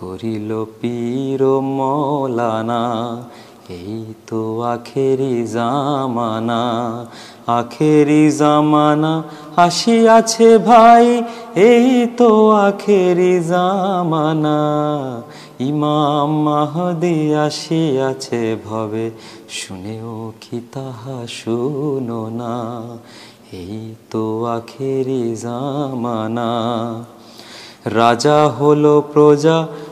করিল পীর মৌলানা, এই তো আখেরি জামানা আখেরি জামানা আসিয়াছে ভাই, এই তো আখেরি জামানা। ইমাম মাহদি আসিয়াছে ভবে, শুনেও কি তাহা শুনো না। এই তো আখেরি জামানা, রাজা হলো প্রজা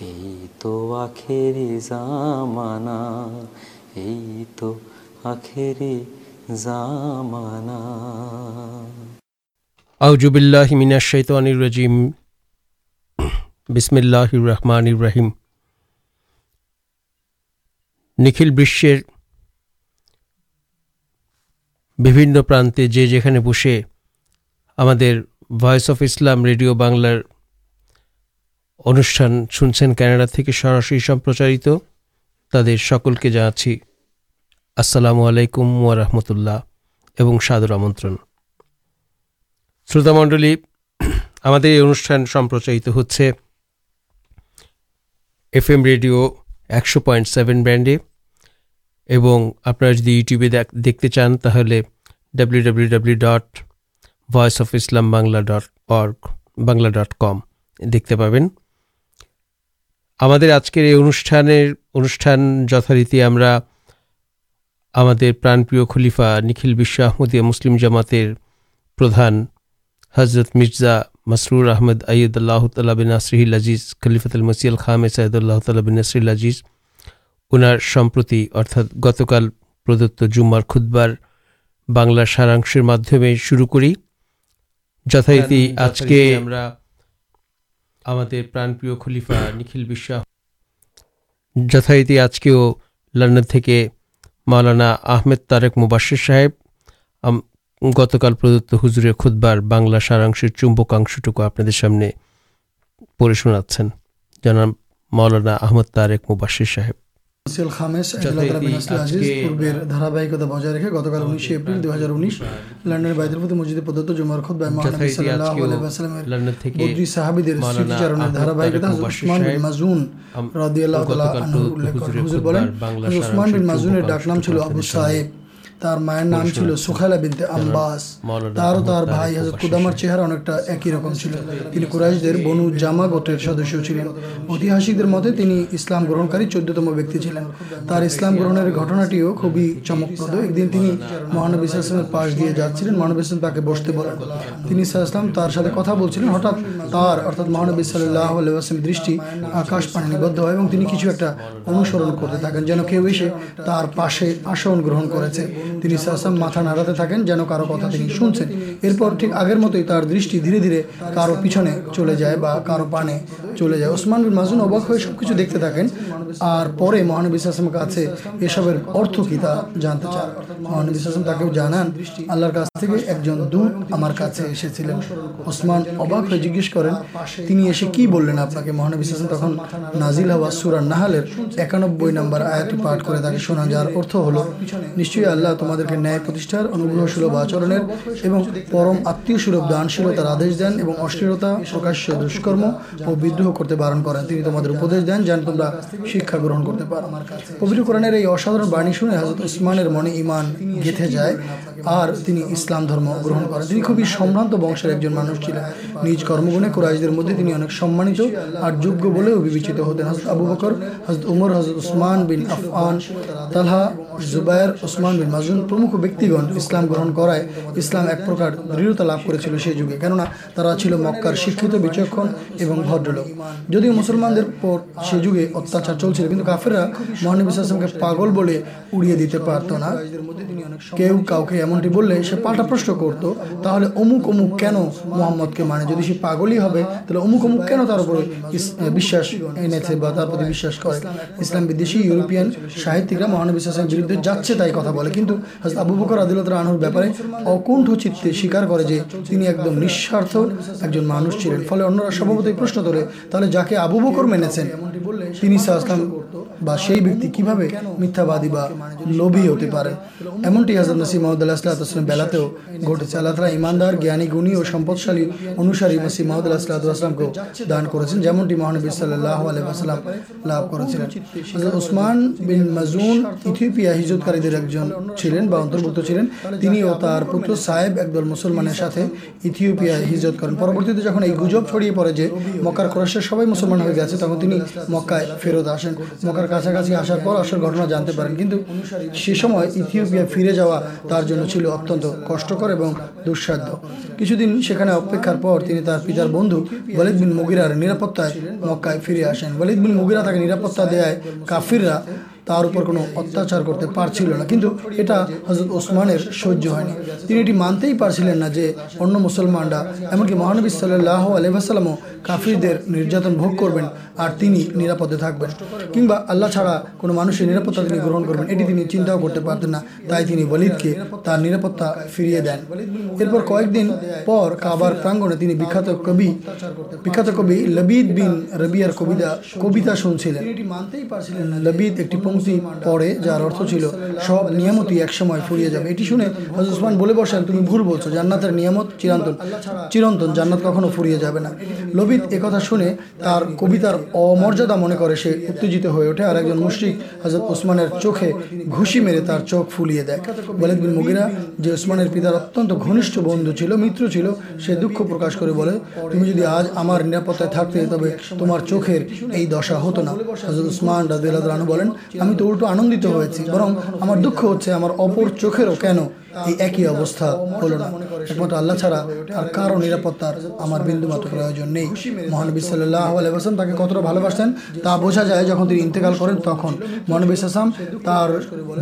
এই তো আখেরি জামানা এই তো আখেরি জামানা। আউজুবিল্লাহ মিনাশ শৈতানির রাজিম। বিসমিল্লাহির রহমানির রহিম। নিখিল বিশ্বের বিভিন্ন প্রান্তে যে যেখানে বসে আমাদের ভয়েস অফ ইসলাম রেডিও বাংলার অনুষ্ঠান শুনছেন কানাডা থেকে সরাসরি সম্প্রচারিত। তাদের সকলকে জানাচ্ছি, আসসালামু আলাইকুম ওয়া রাহমাতুল্লাহ এবং সাদর আমন্ত্রণ। শ্রোতামণ্ডলী আমাদের এই অনুষ্ঠান সম্প্রচারিত হচ্ছে এফ এম রেডিও একশো পয়েন্ট সেভেন ব্যান্ডে। এবং আপনারা যদি ইউটিউবে দেখ- দেখতে চান, তাহলে W W W dot voice of Islam Bangla dot org, Bangla dot com দেখতে পাবেন। আমাদের আজকের এই অনুষ্ঠানের অনুষ্ঠান যথারীতি আমরা আমাদের প্রাণপ্রিয় খলিফা নিখিল বিশ্ব আহমদিয়া মুসলিম জামাতের প্রধান হজরত মির্জা মসরুর আহমদ আইয়দুল্লাহ তাল্লাহ বিন নাসরিহিল আজিজ খলিফাতুল মসিয়াল খামে সাইদুল্লাহ তাল্লাহ বিন নাসরিল আজিজ ওনার সম্প্রতি অর্থাৎ গতকাল প্রদত্ত জুম্মার খুদ্বার বাংলা সারাংশের মাধ্যমে শুরু করি। যথারীতি আজকে আমরা আমাদের প্রাণপ্রিয় খলিফা নিখিল বিশ্বাস যথারীতি আজকেও লন্ডন থেকে মাওলানা আহমেদ তারেক মুবাশির সাহেব গতকাল প্রদত্ত হুজুরের খুদ্বার বাংলা সারাংশের চুম্বকাংশটুকু আপনাদের সামনে পড়ে শোনাচ্ছেন। জানান মাওলানা আহমদ তারেক মুবাশির সাহেব। সিল খামেস যথারীতি আইদুল্লাহ বিন আসলে আজিজ আজকে- পূর্বের ধারাবাহিকতা বজায় রেখে গতকাল উনিশে এপ্রিল দুই হাজার উনিশ লন্ডনের বাইদুলপতি মসজিদে প্রদত্ত জুমার খুদ্বায় মহানবী যথারীতি সাল্লাল্লাহু আজকেও আলাইহি ওয়াসাল্লামের লন্ডন থেকে বদ্রী সাহাবীদের মাওলানা স্মৃতিচারণের আহমদ ধারাবাহিকতা তারেক হযরত মুবাশশির উসমান বিন সাহেব মাজুন আম- রাদিয়াল্লাহু তাআলা গতকাল আনহু প্রদত্ত উল্লেখ করেন হুজুরের হুজুর খুতবার বলেন বাংলা হযরত উসমান বিন সারাংশের মাজুনের ডাক নাম ছিল চুম্বকাংশটুকু আবু আপনাদের সামনে সাহেব তার মায়ের নাম ছিল সুখাইলা বিনতে আম্বাস তারও তার ভাই হযরত কুদামার চেহারা অনেকটা একই রকম ছিল। তিনি কুরাইশদের বনু জামা গোত্রের সদস্য ছিলেন। ঐতিহাসিকদের মতে তিনি ইসলাম গ্রহণকারী চোদ্দতম ব্যক্তি ছিলেন। তার ইসলাম গ্রহণের ঘটনাটিও খুবই চমকপ্রদ। একদিন তিনি মহানবী ইসলামের পাশ দিয়ে যাচ্ছিলেন। মহানবী ইসলাম তাকে বসতে বলেন। তিনি ইসলাম তার সাথে কথা বলছিলেন। হঠাৎ তার অর্থাৎ মহানবী সাল্লাহ আলাইসলাম দৃষ্টি আকাশ পানে নিবদ্ধ হয় এবং তিনি কিছু একটা অনুসরণ করতে থাকেন। যেন কেউ এসে তার পাশে আসন গ্রহণ করেছে। তিনি সাসাম মাথা নাড়াতে থাকেন যেন কারও কথা তিনি শুনছেন। এরপর ঠিক আগের মতোই তার দৃষ্টি ধীরে ধীরে কারও পিছনে চলে যায় বা কারও পানে চলে যায়। ওসমান বিন মাজুন অবাক হয়ে সবকিছু দেখতে থাকেন। আর পরে মহানবী কাছে এসবের অর্থ কি তা জানতে চান। মহানবী তাকেও জানান, আল্লাহর কাছ থেকে একজন দূত আমার কাছে এসেছিলেন। ওসমান অবাক হয়ে জিজ্ঞেস করেন, তিনি এসে কি বললেন আপনাকে? মহানবী তখন নাজিল হওয়া সুরা নাহালের একানব্বই নম্বর আয়াতটি পাঠ করে তাকে শোনা যার অর্থ হলো, নিশ্চয়ই আল্লাহ তোমাদেরকে ন্যায় প্রতিষ্ঠার অনুগ্রহ সুলভ আচরণের এবং পরম আত্মীয় সুলভ দানশীলতার আদেশ দেন এবং অশ্লীলতা প্রকাশ্য দুষ্কর্ম ও বিদ্রোহ করতে বারণ করেন। তিনি তোমাদের উপদেশ দেন, যেন তোমরা শিক্ষা গ্রহণ করতে পারো। পবিত্র কোরআনের এই অসাধারণ বাণী শুনে হজরত উসমানের মনে ইমান গেঁথে যায় আর তিনি ইসলাম ধর্ম গ্রহণ করেন। তিনি খুবই সম্ভ্রান্ত বংশের একজন মানুষ ছিলেন। নিজ কর্মগুণে কুরাইশদের মধ্যে তিনি অনেক সম্মানিত আর যোগ্য বলেও বিবেচিত হতেন। হজরত আবু বকর হজরত উমর হজরত উসমান বিন আফআন, তালহা, জুবায়ের ওসমান বিন মাজুন প্রমুখ ব্যক্তিগণ ইসলাম গ্রহণ করায় ইসলাম এক প্রকার দৃঢ়তা লাভ করেছিল সেই যুগে। কেননা তারা ছিল মক্কার শিক্ষিত, বিচক্ষণ এবং ভদ্রলোক। যদিও মুসলমানদের পর সে যুগে অত্যাচার চলছিল। কিন্তু কাফেররা মহানবী ইসলামকে পাগল বলে উড়িয়ে দিতে পারতো না। কেউ কাউকে এমনটি বললে সে পাল্টা প্রশ্ন করতো, তাহলে অমুক অমুক কেন মোহাম্মদকে মানে? যদি সে পাগলই হবে, তাহলে অমুক অমুক কেন তার উপরে বিশ্বাস এনেছে বা তার প্রতি বিশ্বাস করে? ইসলাম বিদেশি ইউরোপিয়ান সাহিত্যিকরা মহানবী ইসলামের বিরুদ্ধে যাচ্ছে তাই কথা বলে। কিন্তু আবু বকর আদিলত রানুর ব্যাপারে অকুণ্ঠ চিত্তে স্বীকার করে যে তিনি একদম নিঃস্বার্থ একজন মানুষ ছিলেন। ফলে অন্যরা স্বভাবতই প্রশ্ন তোলে, তাহলে যাকে আবু বকর মেনেছেন, তিনি ইসলাম বা সেই ব্যক্তি কীভাবে মিথ্যাবাদী বা লোভী হতে পারে? এমনটি হাজরত নসিম মাহমুদ সাল্লাহামের বেলাতেও ঘটেছে। আল্লাহ তালা ইমানদার জ্ঞানী, গুণী ও সম্পদশালী অনুসারী নসিম মাহমুদ আল্লাহ সাল্লাহামকেও দান করেছেন, যেমনটি মহানবী সাল্লাহ আলহাম লাভ করেছিলেন। ওসমান বিন মাজুন ইথিওপিয়া হিজরতকারীদের একজন ছিলেন বা অন্তর্ভুক্ত ছিলেন। তিনি ও তার পুত্র সাহেব একদল মুসলমানের সাথে ইথিওপিয়া হিজরত করেন। পরবর্তীতে যখন এই গুজব ছড়িয়ে পড়ে যে মক্কার কোরাশের সবাই মুসলমান হয়ে গেছে, তখন তিনি মক্কায় ফেরত আসেন। মক্কার কাছাকাছি আসার পর আসল ঘটনা জানতে পারেন। কিন্তু সে সময় ইথিওপিয়া ফিরে যাওয়া তার জন্য ছিল অত্যন্ত কষ্টকর এবং দুঃসাধ্য। কিছুদিন সেখানে অপেক্ষার পর তিনি তার পিতার বন্ধু ওয়ালিদ বিন মুগিরার নিরাপত্তায় মক্কায় ফিরে আসেন। ওয়ালিদ বিন মুগিরা তাকে নিরাপত্তা দেয় কাফিররা তার উপর কোনো অত্যাচার করতে পারছিল না। কিন্তু এটা হজরত ওসমানের সহ্য হয়নি। তিনি এটি মানতেই পারছিলেন না যে অন্য মুসলমানরা, এমনকি মহানবী সাল্লাহ আলহামও কাফিরদের নির্যাতন ভোগ করবেন আর তিনি নিরাপদে থাকবেন। কিংবা আল্লাহ ছাড়া কোনো মানুষের নিরাপত্তা তিনি গ্রহণ করবেন, এটি তিনি চিন্তাও করতে পারতেন না। তাই তিনি বলিদকে তার নিরাপত্তা ফিরিয়ে দেন। এরপর কয়েকদিন পর কাবার প্রাঙ্গণে তিনি বিখ্যাত কবি বিখ্যাত কবি লবিদ বিন রবিয়ার কবিতা কবিতা শুনছিলেন। এটি মানতেই পারছিলেন না। লবিদ একটি পংক্তি পড়ে, যার অর্থ ছিল সব নিয়ামতই একসময় ফুরিয়ে যাবে। এটি শুনে হজরত উসমান বলে বসেন, তুমি ভুল বলছো, জান্নাতের নিয়ামত চিরন্তন। চিরন্তন জান্নাত কখনো ফুরিয়ে যাবে না। লবিদ একথা শুনে তার কবিতার অমর্যাদা মনে করে, সে উত্তেজিত হয়ে ওঠে আর একজন মুশরিক হজরত ওসমানের চোখে ঘুষি মেরে তার চোখ ফুলিয়ে দেয়। ওয়ালিদ বিন মুগিরা, যে ওসমানের পিতার অত্যন্ত ঘনিষ্ঠ বন্ধু ছিল, মিত্র ছিল, সে দুঃখ প্রকাশ করে বলে, তুমি যদি আজ আমার নিরাপত্তায় থাকতে, তবে তোমার চোখের এই দশা হতো না। হজরত উসমান রাজু বলেন আমি তো উল্টো আনন্দিত হয়েছি বরং আমার দুঃখ হচ্ছে আমার অপর চোখেরও কেন এই একই অবস্থা হলো না। একমাত্র আল্লাহ ছাড়া আর কারও নিরাপত্তার আমার বিন্দুমাত্র প্রয়োজন নেই। মহানবী সাল্লাহ আলাইসাল্লাম তাকে কতটা ভালোবাসতেন তা বোঝা যায় যখন তিনি ইন্তেকাল করেন তখন। মহানবী সাসাম তার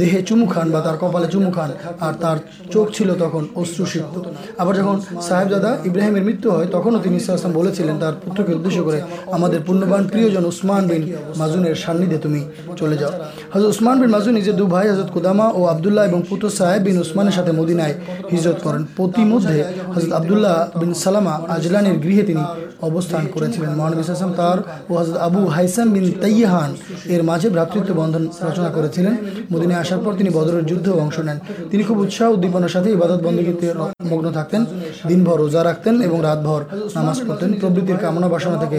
দেহে চুমু খান বা তার কপালে চুমু খান আর তার চোখ ছিল তখন অশ্রুসিক্ত। আবার যখন সাহেবজাদা ইব্রাহিমের মৃত্যু হয় তখনও তিনি ইসলাম বলেছিলেন, তার পুত্রকে উদ্দেশ্য করে আমাদের পুণ্যবান প্রিয়জন উসমান বিন মাজুনের সান্নিধ্যে তুমি চলে যাও। হজরত উসমান বিন মাজুন নিজের দু ভাই হজরত কুদামা ও আবদুল্লাহ এবং পুত্র সাহেব বিন উসমানের মদিনায় হিজরত করেন। প্রতিমধ্যে হজরত আবদুল্লাহ বিন সালামা আজলানের গৃহে তিনি অবস্থান করেছিলেন। মহানবী আসলাম তার ও হজরত আবু হাইসাম বিন তাইয়াহান এর মাঝে ভ্রাতৃত্ব বন্ধন রচনা করেছিলেন। মদিনায় আসার পর তিনি বদরের যুদ্ধে অংশ নেন। তিনি খুব উৎসাহ উদ্দীপনার সাথে ইবাদত বন্দীতে মগ্ন থাকতেন, দিনভর রোজা রাখতেন এবং রাতভর নামাজ পড়তেন। প্রবৃত্তির কামনা বাসনা থেকে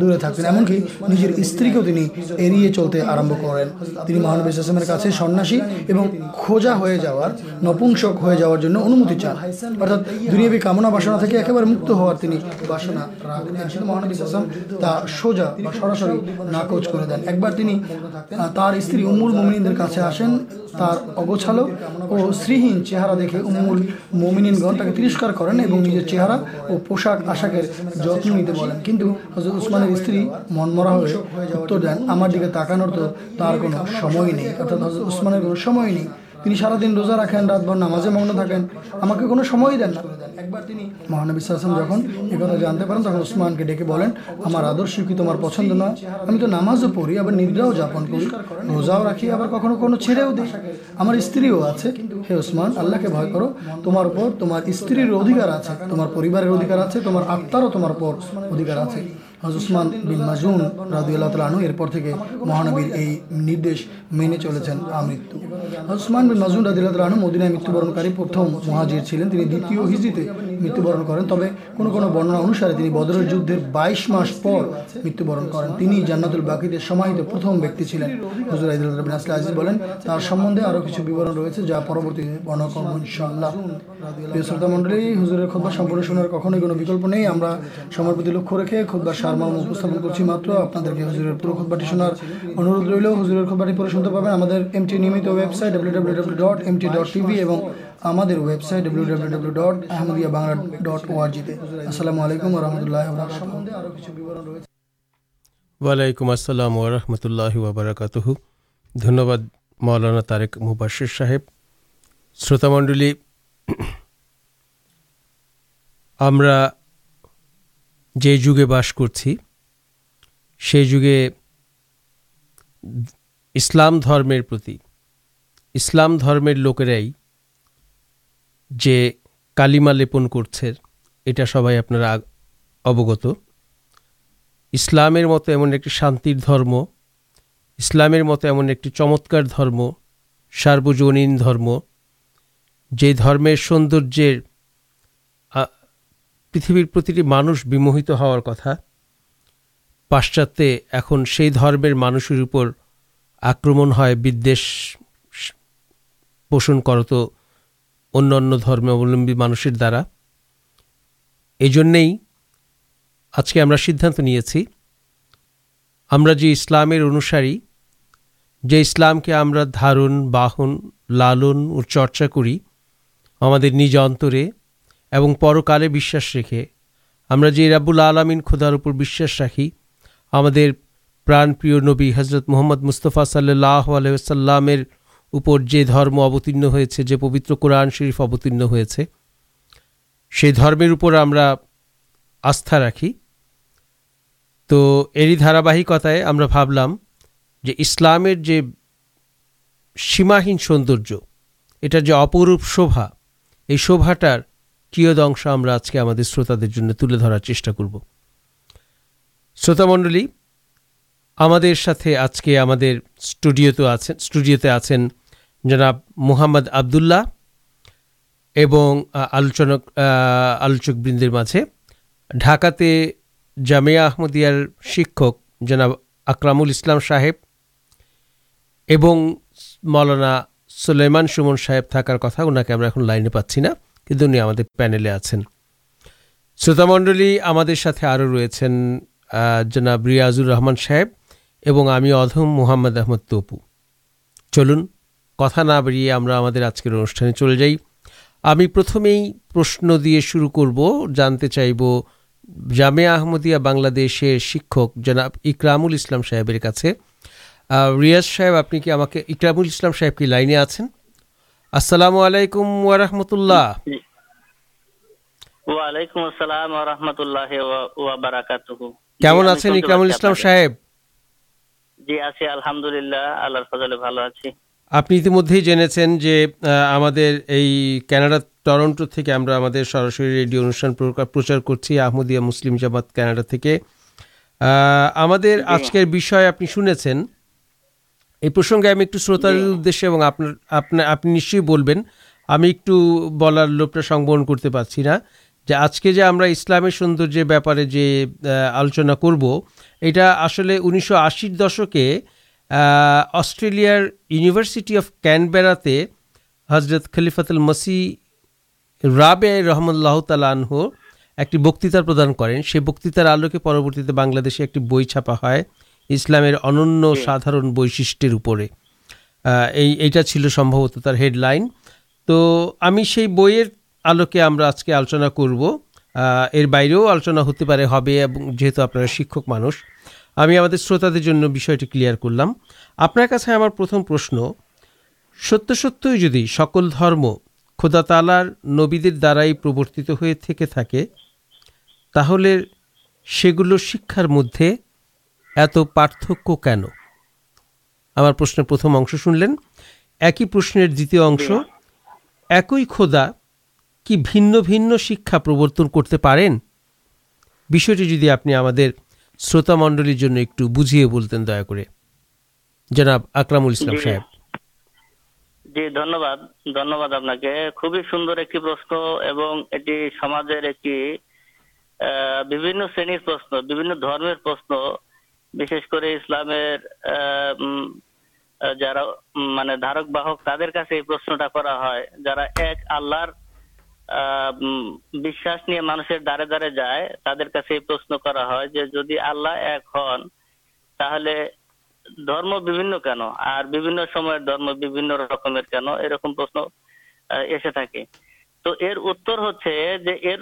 দূরে থাকতেন, এমনকি নিজের স্ত্রীকেও তিনি এড়িয়ে চলতে আরম্ভ করেন। তিনি মহানবী আসলামের কাছে সন্ন্যাসী এবং খোঁজা হয়ে যাওয়ার নপুংসক হয়ে যাওয়ার জন্য অনুমতি চান। অর্থাৎ দুনিয়াবি কামনা বাসনা থেকে একেবারে মুক্ত হওয়ার তিনি বাসনা একসাথে মহানবী আসলাম তা সোজা বা সরাসরি নাকচ করে দেন। একবার তিনি তার স্ত্রী উম্মুল মোমিনদের কাছে আসেন, তার অগোছালো ও শ্রীহীন চেহারা দেখে উম্মুল মোমিনগণ তাকে তিরস্কার করেন এবং নিজের চেহারা ও পোশাক আশাকের যত্ন নিতে বলেন। কিন্তু হজরত উসমানের স্ত্রী মনমরা হয়ে উত্তর দেন, আমার দিকে তাকানোর তো তার কোনো সময় নেই। অর্থাৎ হজরত উসমানের কোনো সময় নেই। তিনি সারাদিন রোজা রাখেন, রাতভর নামাজে মগ্ন থাকেন। আমাকে কোনো সময়ই দেন না। একবার তিনি মহানবী সাল্লাম যখন কথা জানতে পারেন, তখন উসমানকে ডেকে বলেন, আমার আদর্শ কি তোমার পছন্দ নয়? আমি তো নামাজও পড়ি, আবার নিদ্রাও যাপন করি। রোজাও রাখি, আবার কখনো কোনো ছেড়েও দিই। আমার স্ত্রীও আছে। হে উসমান আল্লাহকে ভয় করো। তোমার উপর তোমার স্ত্রীর অধিকার আছে, তোমার পরিবারের অধিকার আছে, তোমার আত্মারও তোমার উপর অধিকার আছে। উসমান বিন মাজুন রাদিউল্লাহ তালু এরপর থেকে মহানবীর এই নির্দেশ মেনে চলেছেন আমৃত্যু উসমান বিন মাজুন রাদিউল্লাহ তালু মদিনায় মৃত্যুবরণকারী প্রথম মহাজির ছিলেন। তিনি দ্বিতীয় হিজিতে মৃত্যুবরণ করেন। তবে কোনো কোনো বর্ণনা অনুসারে তিনি বদরের যুদ্ধের বাইশ মাস পর মৃত্যুবরণ করেন। তিনি জান্নাতুল বাকিতে সমাহিত প্রথম ব্যক্তি ছিলেন। হুজুর আইদুল্লাহ আসলে আজিজ বলেন, তার সম্বন্ধে আরও কিছু বিবরণ রয়েছে যা পরবর্তী বর্ণনা করব ইনশাআল্লাহ শ্রোতা হুজুরের খোদ্া সম্পূর্ণ শোনার কখনোই কোনো বিকল্প নেই। আমরা সময়ের প্রতি লক্ষ্য রেখে খোদ্বার সারমাম উপস্থাপন করছি মাত্র। আপনাদেরকে হুজুরের পুরো খোদবাটি শোনার অনুরোধ রইল হুজুরের খোদবাটি পরে শুনতে পাবেন আমাদের এমটি নিয়মিত website W dot MT dot TV এবং আমাদের website W W W dot Ahmadiyya Bangla dot ওআরজিতে আসসালামু আলাইকুম রহমতুল্লাহ সম্বন্ধে আরও কিছু বিবরণ রয়েছে। ওয়ালাইকুম আসসালাম ওরহমতুল্লাহ ওবরাকাতহ ধন্যবাদ মৌলানা তারেক মুবাশির সাহেব। শ্রোতামণ্ডলী, আমরা যে যুগে বাস করছি সেই যুগে ইসলাম ধর্মের প্রতি, ইসলাম ধর্মের লোকেরাই যে কালিমা লেপন করছে, এটা সবাই আপনারা অবগত। ইসলামের মতো এমন একটি শান্তির ধর্ম, ইসলামের মতো এমন একটি চমৎকার ধর্ম, সার্বজনীন ধর্ম, যে ধর্মের সৌন্দর্যের পৃথিবীর প্রতিটি মানুষ বিমোহিত হওয়ার কথা, পাশ্চাত্যে এখন সেই ধর্মের মানুষের উপর আক্রমণ হয়, বিদ্বেষ পোষণ করত অন্য অন্য ধর্মাবলম্বী মানুষের দ্বারা। এই জন্যেই আজকে আমরা সিদ্ধান্ত নিয়েছি, আমরা যে ইসলামের অনুসারী, যে ইসলামকে আমরা ধারণ, বাহন, লালন ও চর্চা করি, আমাদের নিজ অন্তরে এবং পরকালে বিশ্বাস রেখে আমরা যে রাব্বুল আলমিন খোদার উপর বিশ্বাস রাখি, আমাদের প্রাণপ্রিয় নবী হজরত মোহাম্মদ মুস্তফা সাল্লাহ আলহামের উপর যে ধর্ম অবতীর্ণ হয়েছে, যে পবিত্র কোরআন শরীফ অবতীর্ণ হয়েছে সেই ধর্মের উপর আমরা আস্থা রাখি। তো এরই ধারাবাহিকতায় আমরা ভাবলাম যে ইসলামের যে সীমাহীন সৌন্দর্য এটার যে অপরূপ শোভা, এই শোভাটার কিয়দংশ আমরা আজকে আমাদের শ্রোতাদের জন্য তুলে ধরার চেষ্টা করব। শ্রোতামণ্ডলী আমাদের সাথে আজকে আমাদের স্টুডিওতে আছেন স্টুডিওতে আছেন জনাব মুহাম্মদ আবদুল্লাহ এবং আলোচনক আলোচকবৃন্দের মাঝে ঢাকাতে জামিয়া আহমদিয়ার শিক্ষক জনাব আকরামুল ইসলাম সাহেব এবং মৌলানা সুলেমান সুমন সাহেব থাকার কথা ওনাকে আমরা এখন লাইনে পাচ্ছি না। কিন্তু উনি আমাদের প্যানেলে আছেন। শ্রোতামণ্ডলী, আমাদের সাথে আরও রয়েছেন জনাব রিয়াজুর রহমান সাহেব এবং আমি অধম মুহাম্মদ আহমদ তপু। চলুন, কথা না বাড়িয়ে আমরা আমাদের আজকের অনুষ্ঠানে চলে যাই। আমি প্রথমেই প্রশ্ন দিয়ে শুরু করব, জানতে চাইব জামে আহমদিয়া বাংলাদেশের শিক্ষক জনাব ইকরামুল ইসলাম সাহেবের কাছে। রিয়াজ সাহেব, আপনি কি আমাকে, ইকরামুল ইসলাম সাহেব কি লাইনে আছেন? আসসালামু আলাইকুম ওয়ারহমতুল্লাহ ওয়ালাইকুম আসসালাম ওয়া রাহমাতুল্লাহি ওয়া বারাকাতুহু। কেমন আছেন ইকরামুল ইসলাম সাহেব? জি আছি আলহামদুলিল্লাহ আল্লাহর ফজলে ভালো আছি। আপনি ইতিমধ্যেই জেনেছেন যে আমাদের এই কানাডা টরন্টো থেকে আমরা আমাদের সরাসরি রেডিও অনুষ্ঠান প্রচার করছি আহমদিয়া মুসলিম জামাত কানাডা থেকে। আহ, আমাদের আজকের বিষয় আপনি শুনেছেন এই প্রসঙ্গে আমি একটু শ্রোতার উদ্দেশ্যে এবং আপনার আপনার আপনি নিশ্চয়ই বলবেন আমি একটু বলার লোভটা সংবরণ করতে পারছি না যে আজকে যে আমরা ইসলামের সৌন্দর্যের ব্যাপারে যে আলোচনা করব এটা আসলে উনিশশো আশির দশকে অস্ট্রেলিয়ার ইউনিভার্সিটি অফ ক্যানবেরাতে হজরত খলিফাতুল মসি রাবে রহমতুল্লাহ তালানহ একটি বক্তৃতা প্রদান করেন। সেই বক্তৃতার আলোকে পরবর্তীতে বাংলাদেশে একটি বই ছাপা হয়। ইসলামের অনন্য সাধারণ বৈশিষ্ট্যের উপরে। এই এইটা ছিল সম্ভবত তার হেডলাইন। তো আমি সেই বইয়ের আলোকে আমরা আজকে আলোচনা করব। এর বাইরেও আলোচনা হতে পারে হবে এবং যেহেতু আপনারা শিক্ষক মানুষ আমি আমাদের শ্রোতাদের জন্য বিষয়টি ক্লিয়ার করলাম। আপনার কাছে আমার প্রথম প্রশ্ন সত্য সত্যই যদি সকল ধর্ম খোদা তালার নবীদের দ্বারাই প্রবর্তিত হয়ে থেকে থাকে তাহলে সেগুলো শিক্ষার মধ্যে এত পার্থক্য কেন? আমার প্রশ্নের প্রথম অংশ শুনলেন। একই প্রশ্নের দ্বিতীয় অংশ একই খোদা কি ভিন্ন ভিন্ন শিক্ষা প্রবর্তন করতে পারেন? বিষয়টি যদি আপনি আমাদের শ্রোতা মণ্ডলীর জন্য একটু বুঝিয়ে বলতেন দয়া করে। জনাব আকরামুল ইসলাম সাহেব। জি ধন্যবাদ। ধন্যবাদ আপনাকে। খুবই সুন্দর একটি প্রশ্ন এবং এটি সমাজের একটি আহ, বিভিন্ন শ্রেণির প্রশ্ন বিভিন্ন ধর্মের প্রশ্ন বিশেষ করে ইসলামের যারা মানে ধারক বাহক, তাদের কাছে এই প্রশ্নটা করা হয়। যারা এক, আল্লাহর বিশ্বাস নিয়ে মানুষের দ্বারে দ্বারে যায়, তাদের কাছে এই প্রশ্ন করা হয় যে যদি আল্লাহ এক হন, তাহলে ধর্ম বিভিন্ন কেন? আর বিভিন্ন সময়ের ধর্ম বিভিন্ন রকমের কেন? এরকম প্রশ্ন এসে থাকে। তো এর উত্তর হচ্ছে যে এর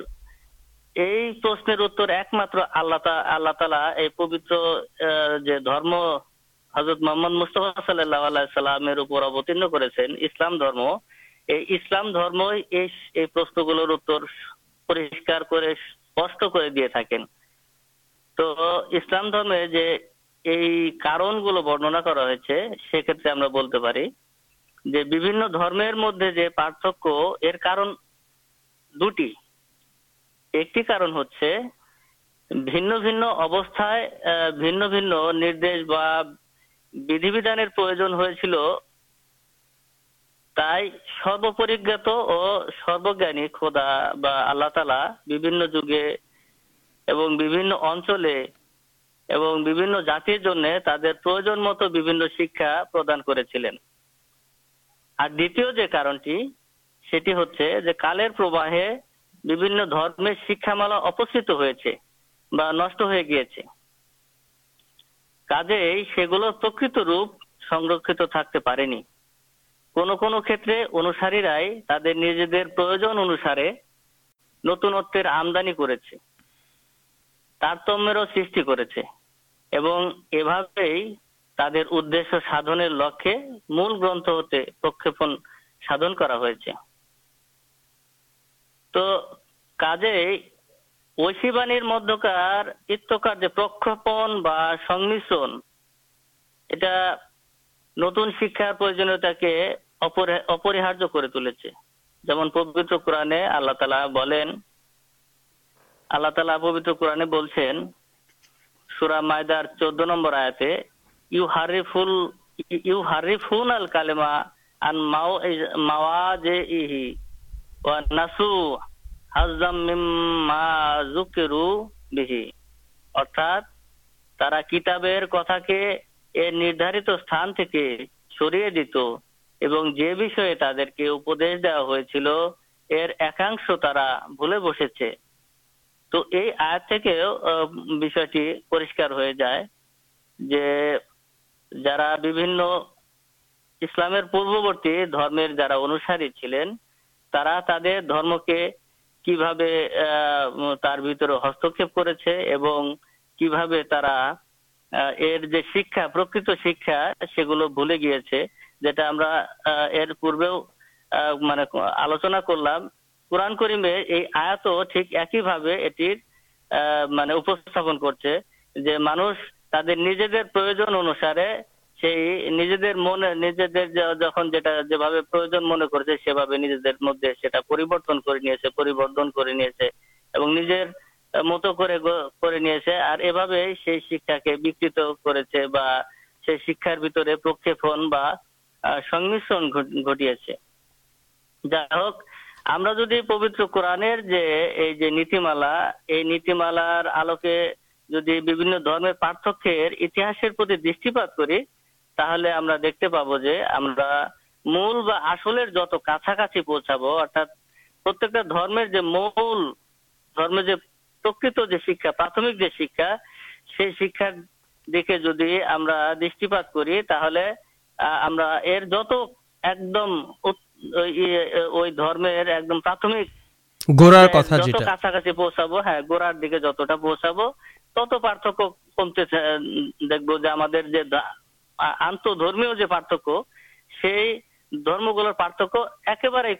এই প্রশ্নের উত্তর একমাত্র আল্লাহ আল্লাহ তালা এই পবিত্র যে ধর্ম হজরত মোহাম্মদ মুস্তফা সাল্লাহ আলাইসাল্লামের উপর অবতীর্ণ করেছেন, ইসলাম ধর্ম, এই ইসলাম ধর্মই এই এই প্রশ্নগুলোর উত্তর পরিষ্কার করে, স্পষ্ট করে দিয়ে থাকেন। তো ইসলাম ধর্মে যে এই কারণগুলো বর্ণনা করা হয়েছে, সেক্ষেত্রে আমরা বলতে পারি যে বিভিন্ন ধর্মের মধ্যে যে পার্থক্য, এর কারণ দুটি। একটি কারণ হচ্ছে ভিন্ন ভিন্ন অবস্থায় ভিন্ন ভিন্ন নির্দেশ বা বিধিবিধানের প্রয়োজন হয়েছিল। তাই সর্বপরিজ্ঞাত ও সর্বজ্ঞানী খোদা বা আল্লাহ তালা বিভিন্ন যুগে এবং বিভিন্ন অঞ্চলে এবং বিভিন্ন জাতির জন্য তাদের প্রয়োজন মতো বিভিন্ন শিক্ষা প্রদান করেছিলেন। আর দ্বিতীয় যে কারণটি, সেটি হচ্ছে যে কালের প্রবাহে বিভিন্ন ধর্মের শিক্ষামালা অপসৃত হয়েছে বা নষ্ট হয়ে গিয়েছে। কাজেই সেগুলো প্রকৃত রূপ সংরক্ষিত থাকতে পারেনি। কোনো কোনো ক্ষেত্রে অনুসারীরাই তাদের নিজেদের প্রয়োজন অনুসারে নতুনত্বের আমদানি করেছে, তারতম্যেরও সৃষ্টি করেছে এবং এভাবেই তাদের উদ্দেশ্য সাধনের লক্ষ্যে মূল গ্রন্থ হতে প্রক্ষেপণ সাধন করা হয়েছে। তো কাজেই ঐশীবাণীর মধ্যকার ইত্যকার যে প্রক্ষেপণ বা সংমিশ্রণ, এটা নতুন শিক্ষার প্রয়োজনীয়তাকে অপরিহার্য করে তুলেছে। যেমন পবিত্র কোরআনে আল্লাহ তালা বলেন, আল্লাহ তালা পবিত্র কোরআনে বলছেন, সুরা মায়দার চোদ্দ নম্বর আয়াতে ইউ হারিফুল ইউ হারিফুন আল কালেমা আন মাও মাওয়াজে ইহি ওয়া বিহি। অর্থাৎ তারা কিতাবের কথাকে এর নির্ধারিত স্থান থেকে সরিয়ে দিত এবং যে বিষয়ে তাদেরকে উপদেশ দেওয়া হয়েছিল এর একাংশ তারা ভুলে বসেছে। তো এই আয়াত থেকেও আহ, বিষয়টি পরিষ্কার হয়ে যায় যে যারা বিভিন্ন ইসলামের পূর্ববর্তী ধর্মের যারা অনুসারী ছিলেন তারা তাদের ধর্মকে কীভাবে তার ভিতরে হস্তক্ষেপ করেছে এবং কীভাবে তারা এর যে শিক্ষা, প্রকৃত শিক্ষা, সেগুলো ভুলে গিয়েছে, যেটা আমরা এর পূর্বেও মানে আলোচনা করলাম। কোরআন করিমে এই আয়াতও ঠিক একইভাবে এটির মানে উপস্থাপন করছে যে মানুষ তাদের নিজেদের প্রয়োজন অনুসারে সেই নিজেদের মনে, নিজেদের যখন যেটা যেভাবে প্রয়োজন মনে করেছে, সেভাবে নিজেদের মধ্যে সেটা পরিবর্তন করে নিয়েছে পরিবর্তন করে নিয়েছে এবং নিজের মতো করে করে নিয়েছে। আর এভাবে সেই শিক্ষাকে বিকৃত করেছে বা সেই শিক্ষার ভিতরে প্রক্ষেপণ বা সংমিশ্রণ ঘট- ঘটিয়েছে। যাই হোক, আমরা যদি পবিত্র কোরআনের যে, এই যে নীতিমালা, এই নীতিমালার আলোকে যদি বিভিন্ন ধর্মের পার্থক্যের ইতিহাসের প্রতি দৃষ্টিপাত করি তাহলে আমরা দেখতে পাবো যে আমরা মূল বা আসলের যত কাছাকাছি পৌঁছাবো অর্থাৎ প্রত্যেকটা ধর্মের যে মূল ধর্মের যে প্রকৃত যে শিক্ষা প্রাথমিক যে শিক্ষা সেই শিক্ষার দিকে যদি আমরা দৃষ্টিপাত করি তাহলে আমরা এর যত একদম ওই ইয়ে- ওই ধর্মের একদম প্রাথমিক গোড়ার কথা যত যেটা। কাছাকাছি পৌঁছাবো হ্যাঁ গোড়ার দিকে যতটা পৌঁছাবো তত পার্থক্য কমতে দেখব যে আমাদের যে আন্তধর্মীয় যে পার্থক্য, সেই ধর্মগুলোর পার্থক্য একেবারে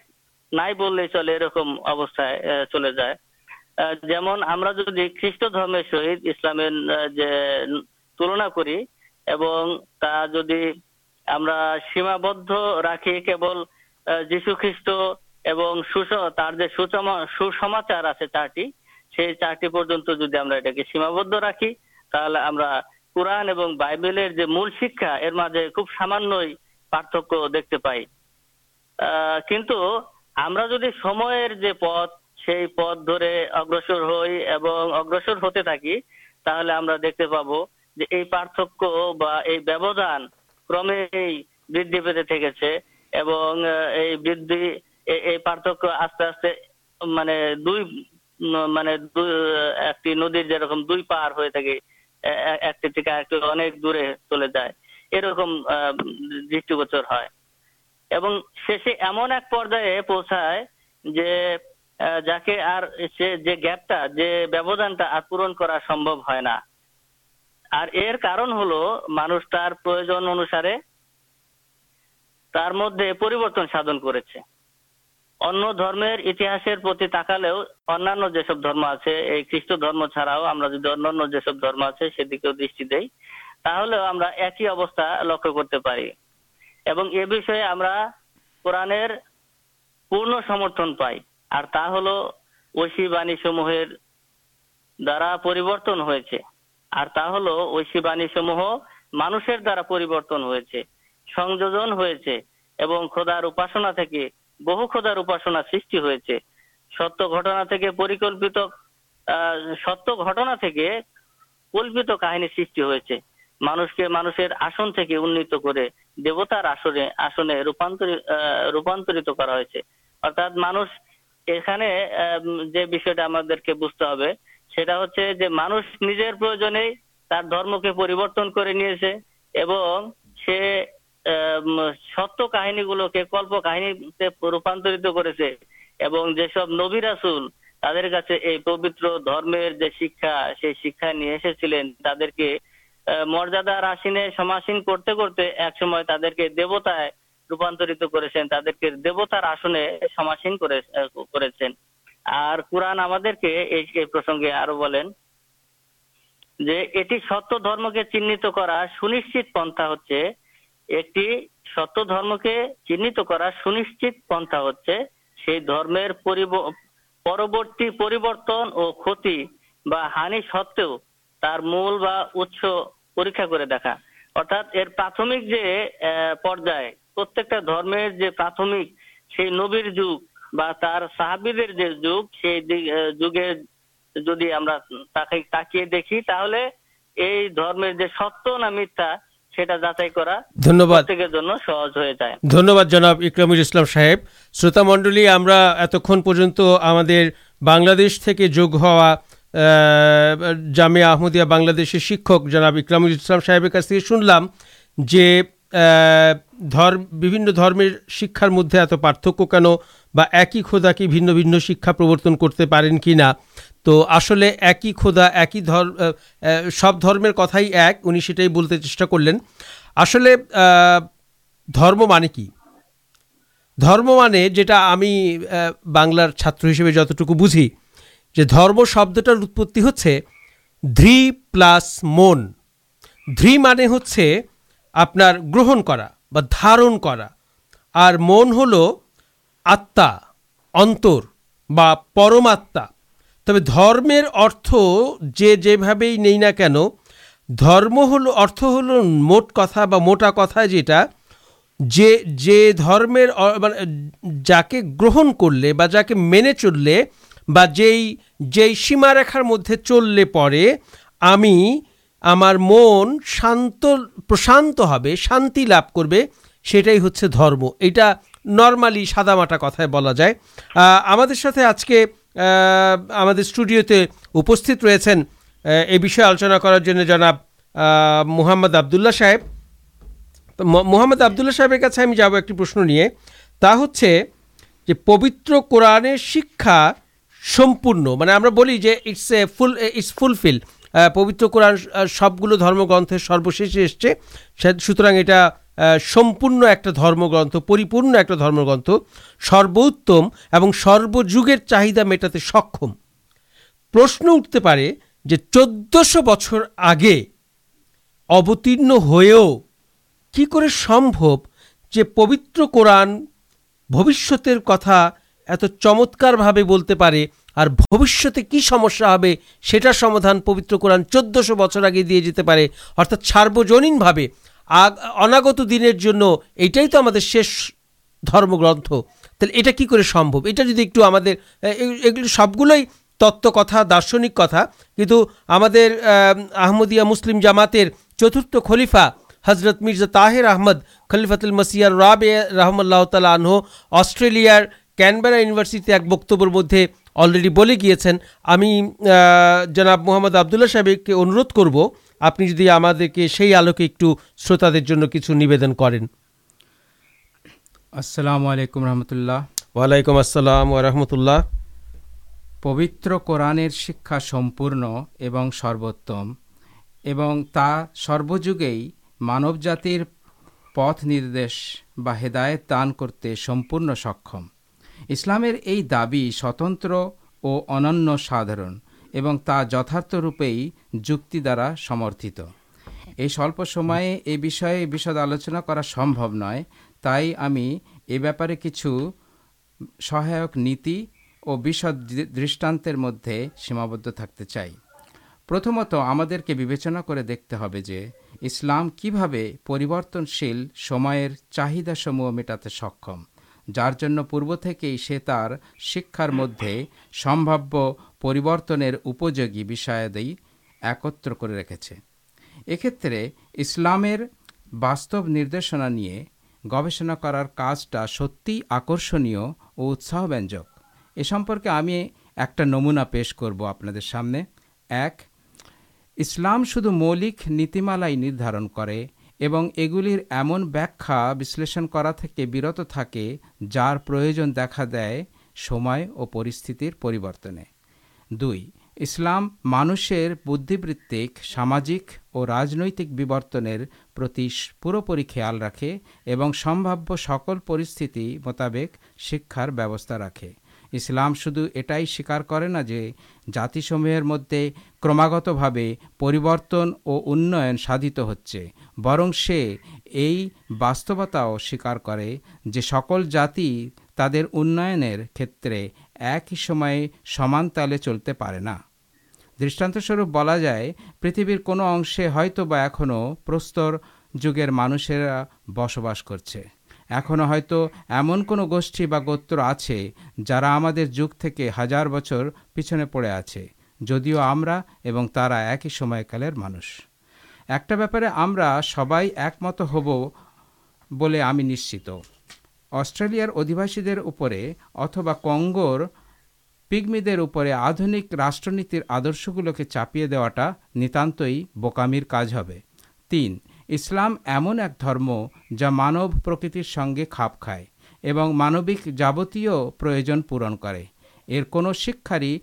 নাই বললেই চলে এরকম অবস্থায় চলে যায়। যেমন আমরা যদি খ্রিস্ট ধর্মের সহিত ইসলামের যে তুলনা করি এবং তা যদি আমরা সীমাবদ্ধ রাখি কেবল যীশু খ্রিস্ট এবং সুস- তার যে সুসমাচার আছে চারটি, সেই চারটি পর্যন্ত যদি আমরা এটাকে সীমাবদ্ধ রাখি, তাহলে আমরা কোরআন এবং বাইবেলের যে মূল শিক্ষা, এর মাঝে খুব সামান্যই পার্থক্য দেখতে পাই। কিন্তু আমরা যদি সময়ের যে পথ, সেই পথ ধরে অগ্রসর হই এবং অগ্রসর হতে থাকি, তাহলে আমরা দেখতে পাবো যে এই পার্থক্য বা এই ব্যবধান ক্রমেই বৃদ্ধি পেতে থেকেছে এবং এই বৃদ্ধি এই পার্থক্য আস্তে আস্তে মানে দুই মানে একটি নদীর যেরকম দুই পার হয়ে থাকে একটি থেকে একটু অনেক দূরে চলে যায়। এরকম দৃষ্টিগোচর হয়। এবং শেষে এমন এক পর্যায়ে পৌঁছায় যে যাকে আর সে যে গ্যাপটা, যে ব্যবধানটা আর পূরণ করা সম্ভব হয় না। আর এর কারণ হলো, মানুষ তার প্রয়োজন অনুসারে তার মধ্যে পরিবর্তন সাধন করেছে। অন্য ধর্মের ইতিহাসের প্রতি তাকালেও অন্যান্য যেসব ধর্ম আছে, এই খ্রিস্ট ধর্ম ছাড়াও আমরা যদি অন্যান্য যেসব ধর্ম আছে সেদিকেও দৃষ্টি দেই, তাহলেও আমরা একই অবস্থা লক্ষ্য করতে পারি। এবং এ বিষয়ে আমরা কোরআনের পূর্ণ সমর্থন পাই। আর তা হলো ঐশী বাণী সমূহের দ্বারা পরিবর্তন হয়েছে। আর তা হলো ঐশী বাণী সমূহ মানুষের দ্বারা পরিবর্তন হয়েছে, সংযোজন হয়েছে এবং খোদার উপাসনা থেকে বহু খোদার উপাসনা সৃষ্টি হয়েছে। সত্য ঘটনা থেকে পরিকল্পিত সত্য ঘটনা থেকে কল্পিত কাহিনী সৃষ্টি হয়েছে। মানুষকে, মানুষের আসন থেকে উন্নীত করে দেবতার আসনে আসনে রূপান্তরিত রূপান্তরিত করা হয়েছে। অর্থাৎ মানুষ এখানে যে বিষয়টা আমাদেরকে বুঝতে হবে, সেটা হচ্ছে যে মানুষ নিজের প্রয়োজনেই তার ধর্মকে পরিবর্তন করে নিয়েছে এবং সে সত্য কাহিনীগুলোকে কল্প কাহিনীতে রূপান্তরিত করেছে এবং যেসব নবী রাসূল তাদের কাছে এই পবিত্র ধর্মের যে শিক্ষা, সেই শিক্ষা নিয়ে এসেছিলেন, তাদেরকে মর্যাদার আসীনে সমাসীন করতে করতে একসময় তাদেরকে দেবতায় রূপান্তরিত করেছেন, তাদেরকে দেবতার আসনে সমাসীন করে করেছেন। আর কোরআন আমাদেরকে এই প্রসঙ্গে আরও বলেন যে, এটি সত্য ধর্মকে চিহ্নিত করা সুনিশ্চিত পন্থা হচ্ছে একটি সত্য ধর্মকে চিহ্নিত করা সুনিশ্চিত পন্থা হচ্ছে, সেই ধর্মের পরিব- পরবর্তী পরিবর্তন ও ক্ষতি বা হানি সত্ত্বেও তার মূল বা উৎস পরীক্ষা করে দেখা। অর্থাৎ এর প্রাথমিক যে পর্যায়ে, প্রত্যেকটা ধর্মের যে প্রাথমিক সেই নবীর যুগ বা তার সাহাবিদের যে যুগ, সেই যুগে যদি আমরা তাকে তাকিয়ে দেখি, তাহলে এই ধর্মের যে সত্য না মিথ্যা সেটা যাচাই করা ধন্যবাদ। জন্য সহজ হয়ে যায়। ধন্যবাদ জনাব ইকরামুল ইসলাম সাহেব। শ্রোতা মণ্ডলী আমরা এতক্ষণ পর্যন্ত আমাদের বাংলাদেশ থেকে যোগ হওয়া জামিয়া আহমদিয়া বাংলাদেশের শিক্ষক জনাব ইকরামুল ইসলাম সাহেবের কাছ থেকে শুনলাম যে ধর্ম বিভিন্ন ধর্মের শিক্ষার মধ্যে এত পার্থক্য কেন বা একই খোদাকে ভিন্ন ভিন্ন শিক্ষা প্রবর্তন করতে পারেন কি না তো আসলে একই খোদা, একই ধর্ম সব ধর্মের কথাই এক, উনি সেটাই বলতে চেষ্টা করলেন। আসলে ধর্ম মানে কি? ধর্ম মানে যেটা আমি বাংলার ছাত্র হিসেবে যতটুকু বুঝি, যে ধর্ম শব্দটার উৎপত্তি হচ্ছে ধ্রি প্লাস মন। ধ্রি মানে হচ্ছে আপনার গ্রহণ করা বা ধারণ করা। আর মন হলো আত্মা, অন্তর বা পরমাত্মা। তবে ধর্মের অর্থ যে যেভাবেই নেই না কেন, ধর্ম হলো, অর্থ হলো মোট কথা বা মোটা কথা যেটা, যে যে ধর্মের মানে যাকে গ্রহণ করলে বা যাকে মেনে চললে বা যেই যেই সীমারেখার মধ্যে চললে পরে আমি আমার মন শান্ত, প্রশান্ত হবে, শান্তি লাভ করবে, সেটাই হচ্ছে ধর্ম। এটা নর্মালি সাদামাটা কথায় বলা যায়। আমাদের সাথে আজকে আমাদের স্টুডিওতে উপস্থিত রয়েছেন এ বিষয়ে আলোচনা করার জন্য জনাব মুহাম্মদ আবদুল্লাহ সাহেব। মোহাম্মদ আবদুল্লাহ সাহেবের কাছে আমি যাব একটি প্রশ্ন নিয়ে। তা হচ্ছে যে, পবিত্র কোরআনের শিক্ষা সম্পূর্ণ মানে আমরা বলি যে it's a full it's fulfil পবিত্র কোরআন সবগুলো ধর্মগ্রন্থের সর্বশেষে এসছে সুতরাং এটা সম্পূর্ণ একটা ধর্মগ্রন্থ, পরিপূর্ণ একটা ধর্মগ্রন্থ, সর্বোত্তম এবং সর্বযুগের চাহিদা মেটাতে সক্ষম। প্রশ্ন উঠতে পারে যে চোদ্দশো বছর আগে অবতীর্ণ হয়েও কি করে সম্ভব যে পবিত্র কোরআন ভবিষ্যতের কথা এত চমৎকারভাবে বলতে পারে আর ভবিষ্যতে কি সমস্যা হবে সেটার সমাধান পবিত্র কোরআন চোদ্দশো বছর আগে দিয়ে যেতে পারে, অর্থাৎ সার্বজনীনভাবে অনাগত দিনের জন্য এটাই তো আমাদের শেষ ধর্মগ্রন্থ। তাহলে এটা কি করে সম্ভব? এটা যদি একটু আমাদের এগুলো সবগুলোই তত্ত্ব কথা দার্শনিক কথা কিন্তু আমাদের আহ, আহমদিয়া মুসলিম জামাতের চতুর্থ খলিফা হজরত মির্জা তাহের আহমদ খলিফাতুল মসিয়ার রাবে রহমল্লাহ তালা আনহ অস্ট্রেলিয়ার ক্যানবেরা ইউনিভার্সিটিতে এক বক্তব্যের মধ্যে অলরেডি বলে গিয়েছেন। আমি জনাব মোহাম্মদ আবদুল্লাহ সাহেবকে অনুরোধ করব আপনি যদি আমাদেরকে সেই আলোকে একটু শ্রোতাদের জন্য কিছু নিবেদন করেন। আসসালামু আলাইকুম রহমতুল্লাহ। ওয়ালাইকুম আসসালাম ওরহমতুল্লাহ পবিত্র কোরআনের শিক্ষা সম্পূর্ণ এবং সর্বোত্তম এবং তা সর্বযুগেই মানবজাতির পথ নির্দেশ বা হেদায়েত দান করতে সম্পূর্ণ সক্ষম। ইসলামের এই দাবি স্বতন্ত্র ও অনন্য সাধারণ। এবং তা যথার্থরূপেই যুক্তি দ্বারা সমর্থিত। এই স্বল্প সময়ে এ বিষয়ে বিশদ আলোচনা করা সম্ভব নয়, তাই আমি এ ব্যাপারে কিছু সহায়ক নীতি ও বিশদ দৃষ্টান্তের মধ্যে সীমাবদ্ধ থাকতে চাই। প্রথমত আমাদেরকে বিবেচনা করে দেখতে হবে যে ইসলাম কীভাবে পরিবর্তনশীল সময়ের চাহিদাসমূহ মেটাতে সক্ষম। যার জন্য পূর্ব থেকেই সে তার শিক্ষার মধ্যে সম্ভাব্য পরিবর্তনের উপযোগী বিষয়াদি একত্র করে রেখেছে। এক্ষেত্রে ইসলামের বাস্তব নির্দেশনা নিয়ে গবেষণা করার কাজটা সত্যিই আকর্ষণীয় ও উৎসাহব্যঞ্জক। এ সম্পর্কে আমি একটা নমুনা পেশ করব আপনাদের সামনে। এক, ইসলাম শুধু মৌলিক নীতিমালাই নির্ধারণ করে এবং এগুলির এমন ব্যাখ্যা বিশ্লেষণ করা থেকে বিরত থাকে, যার প্রয়োজন দেখা দেয় সময় ও পরিস্থিতির পরিবর্তনে। দুই, ইসলাম মানুষের বুদ্ধিবৃত্তিক, সামাজিক ও রাজনৈতিক বিবর্তনের প্রতি পুরোপুরি খেয়াল রাখে এবং সম্ভাব্য সকল পরিস্থিতি মোতাবেক শিক্ষার ব্যবস্থা রাখে। ইসলাম শুধু এটাই স্বীকার করে না যে জাতিসমূহের মধ্যে ক্রমাগতভাবে পরিবর্তন ও উন্নয়ন সাধিত হচ্ছে, বরং সে এই বাস্তবতাও স্বীকার করে যে সকল জাতি তাদের উন্নয়নের ক্ষেত্রে একই সময়ে সমান তালে চলতে পারে না। দৃষ্টান্তস্বরূপ বলা যায়, পৃথিবীর কোনো অংশে হয়তো বা এখনও প্রস্তর যুগের মানুষেরা বসবাস করছে। এখনও হয়তো এমন কোনো গোষ্ঠী বা গোত্র আছে যারা আমাদের যুগ থেকে হাজার বছর পিছনে পড়ে আছে, যদিও আমরা এবং তারা একই সময়কালের মানুষ। একটা ব্যাপারে আমরা সবাই একমত হব বলে আমি নিশ্চিত। অস্ট্রেলিয়ার অধিবাসীদের উপরে অথবা কঙ্গোর পিগমিদের উপরে আধুনিক রাষ্ট্রনীতির আদর্শগুলোকে চাপিয়ে দেওয়াটা নিতান্তই বোকামির কাজ হবে। তিন ইসলাম এমন এক ধর্ম যা মানব প্রকৃতির সঙ্গে খাপ খায় এবং মানবিক যাবতীয় প্রয়োজন পূরণ করে। এর কোনো শিক্ষারই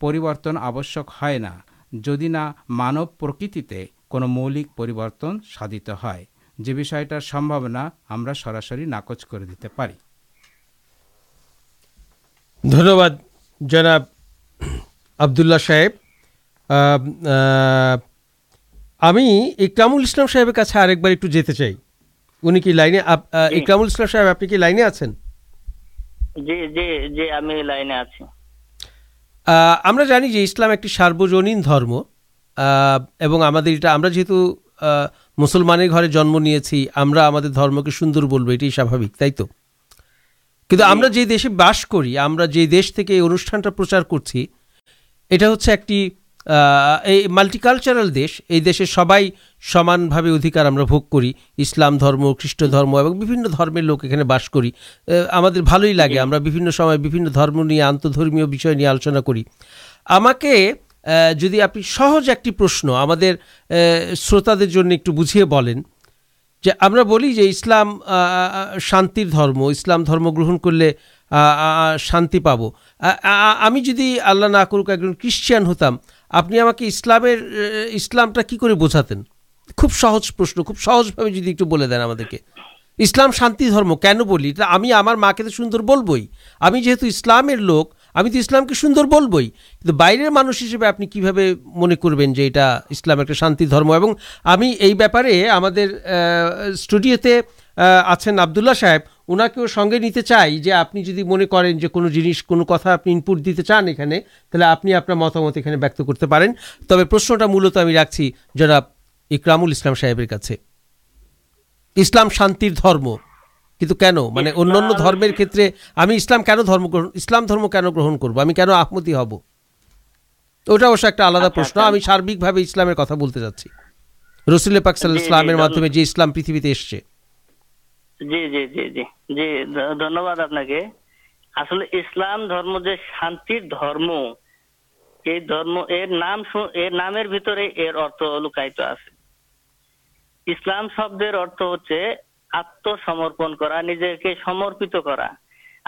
পরিবর্তন আবশ্যক হয় না যদি না মানব প্রকৃতিতে কোনো মৌলিক পরিবর্তন সাধিত হয়। যে বিষয়টার সম্ভাবনা আমরা সরাসরি নাকচ করে দিতে পারি। ধন্যবাদ জনাব আবদুল্লাহ সাহেব। আমি ইকরামুল ইসলাম সাহেবের কাছে আরেকবার একটু যেতে চাই। উনি কি লাইনে। ইকরামুল ইসলাম সাহেব আপনি কি লাইনে আছেন? জি জি জি আমি লাইনে আছি। আমরা জানি যে ইসলাম একটি সার্বজনীন ধর্ম এবং আমাদের এটা আমরা যেহেতু মুসলমানের ঘরে জন্ম নিয়েছি আমরা আমাদের ধর্মকে সুন্দর বলব এটাই স্বাভাবিক তাই তো? কিন্তু আমরা যে দেশে বাস করি আমরা যে দেশ থেকে এই অনুষ্ঠানটা প্রচার করছি এটা হচ্ছে একটি এই মাল্টিকালচারাল দেশ, এই দেশে সবাই সমানভাবে অধিকার আমরা ভোগ করি, ইসলাম ধর্ম, খ্রিস্ট ধর্ম এবং বিভিন্ন ধর্মের লোক এখানে বাস করি। আমাদের ভালোই লাগে, আমরা বিভিন্ন সময় বিভিন্ন ধর্ম নিয়ে, আন্তধর্মীয় বিষয় নিয়ে আলোচনা করি। আমাকে যদি আপনি সহজ একটি প্রশ্ন আমাদের শ্রোতাদের জন্য একটু বুঝিয়ে বলেন, যে আমরা বলি যে ইসলাম শান্তির ধর্ম, ইসলাম ধর্ম গ্রহণ করলে শান্তি পাবো। আমি যদি আল্লাহ না করুক একজন খ্রিশ্চিয়ান হতাম আপনি আমাকে ইসলামের ইসলামটা কি করে বোঝাতেন? খুব সহজ প্রশ্ন, খুব সহজভাবে যদি একটু বলে দেন আমাদেরকে। ইসলাম শান্তি ধর্ম কেন বলি? এটা আমি আমার মাকে তো সুন্দর বলবই। আমি যেহেতু ইসলামের লোক, আমি তো ইসলামকে সুন্দর বলবই। কিন্তু বাইরের মানুষ হিসেবে আপনি কীভাবে মনে করবেন যে এটা ইসলাম একটা শান্তি ধর্ম? এবং আমি এই ব্যাপারে আমাদের স্টুডিওতে আছেন আবদুল্লাহ সাহেব। ওনাকেও সঙ্গে নিতে চাই যে আপনি যদি মনে করেন যে কোনো জিনিস কোনো কথা আপনি ইনপুট দিতে চান এখানে তাহলে আপনি আপনার মতামত এখানে ব্যক্ত করতে পারেন। তবে প্রশ্নটা মূলত আমি রাখছি জনাব ইকরামুল ইসলাম সাহেবের কাছে। ইসলাম শান্তির ধর্ম কিন্তু কেন? মানে অন্যান্য ধর্মের ক্ষেত্রে আমি ইসলাম কেন ধর্ম গ্রহণ ইসলাম ধর্ম কেন গ্রহণ করব? আমি কেন আহমদি হব? ওটা অবশ্য একটা আলাদা আচ্ছা, প্রশ্ন। আচ্ছা। আমি সার্বিকভাবে ইসলামের কথা বলতে যাচ্ছি রসুল পাক সাল্লাহ ইসলামের মাধ্যমে যে ইসলাম পৃথিবীতে এসছে। জি জি জি জি। জি ধন্যবাদ আপনাকে। আসলে ইসলাম ধর্ম যে শান্তির ধর্ম, এই ধর্ম, এর নাম এর নামের ভিতরে এর অর্থ লুকায়িত আছে। ইসলাম শব্দের অর্থ হচ্ছে আত্মসমর্পণ করা, নিজেকে সমর্পিত করা।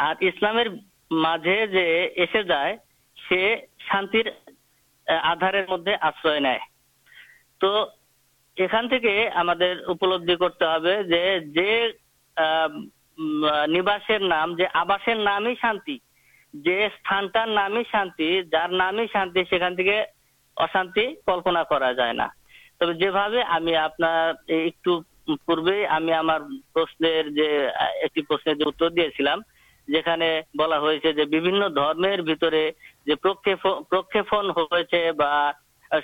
আর ইসলামের মাঝে যে এসে যায়, সে শান্তির আধারের মধ্যে আশ্রয় নেয়। তো এখান থেকে আমাদের উপলব্ধি করতে হবে যে যে নিবাসের নাম, যে আবাসের নামই শান্তি, যে স্থানটার নামই শান্তি, যার নামই শান্তি, সেখান থেকে অশান্তি কল্পনা করা যায় না। তবে যেভাবে আমি আপনার একটু পূর্বে আমি আমার প্রশ্নের যে একটি প্রশ্নের যে উত্তর দিয়েছিলাম, যেখানে বলা হয়েছে যে বিভিন্ন ধর্মের ভিতরে যে প্রক্ষেপণ প্রক্ষেপণ হয়েছে বা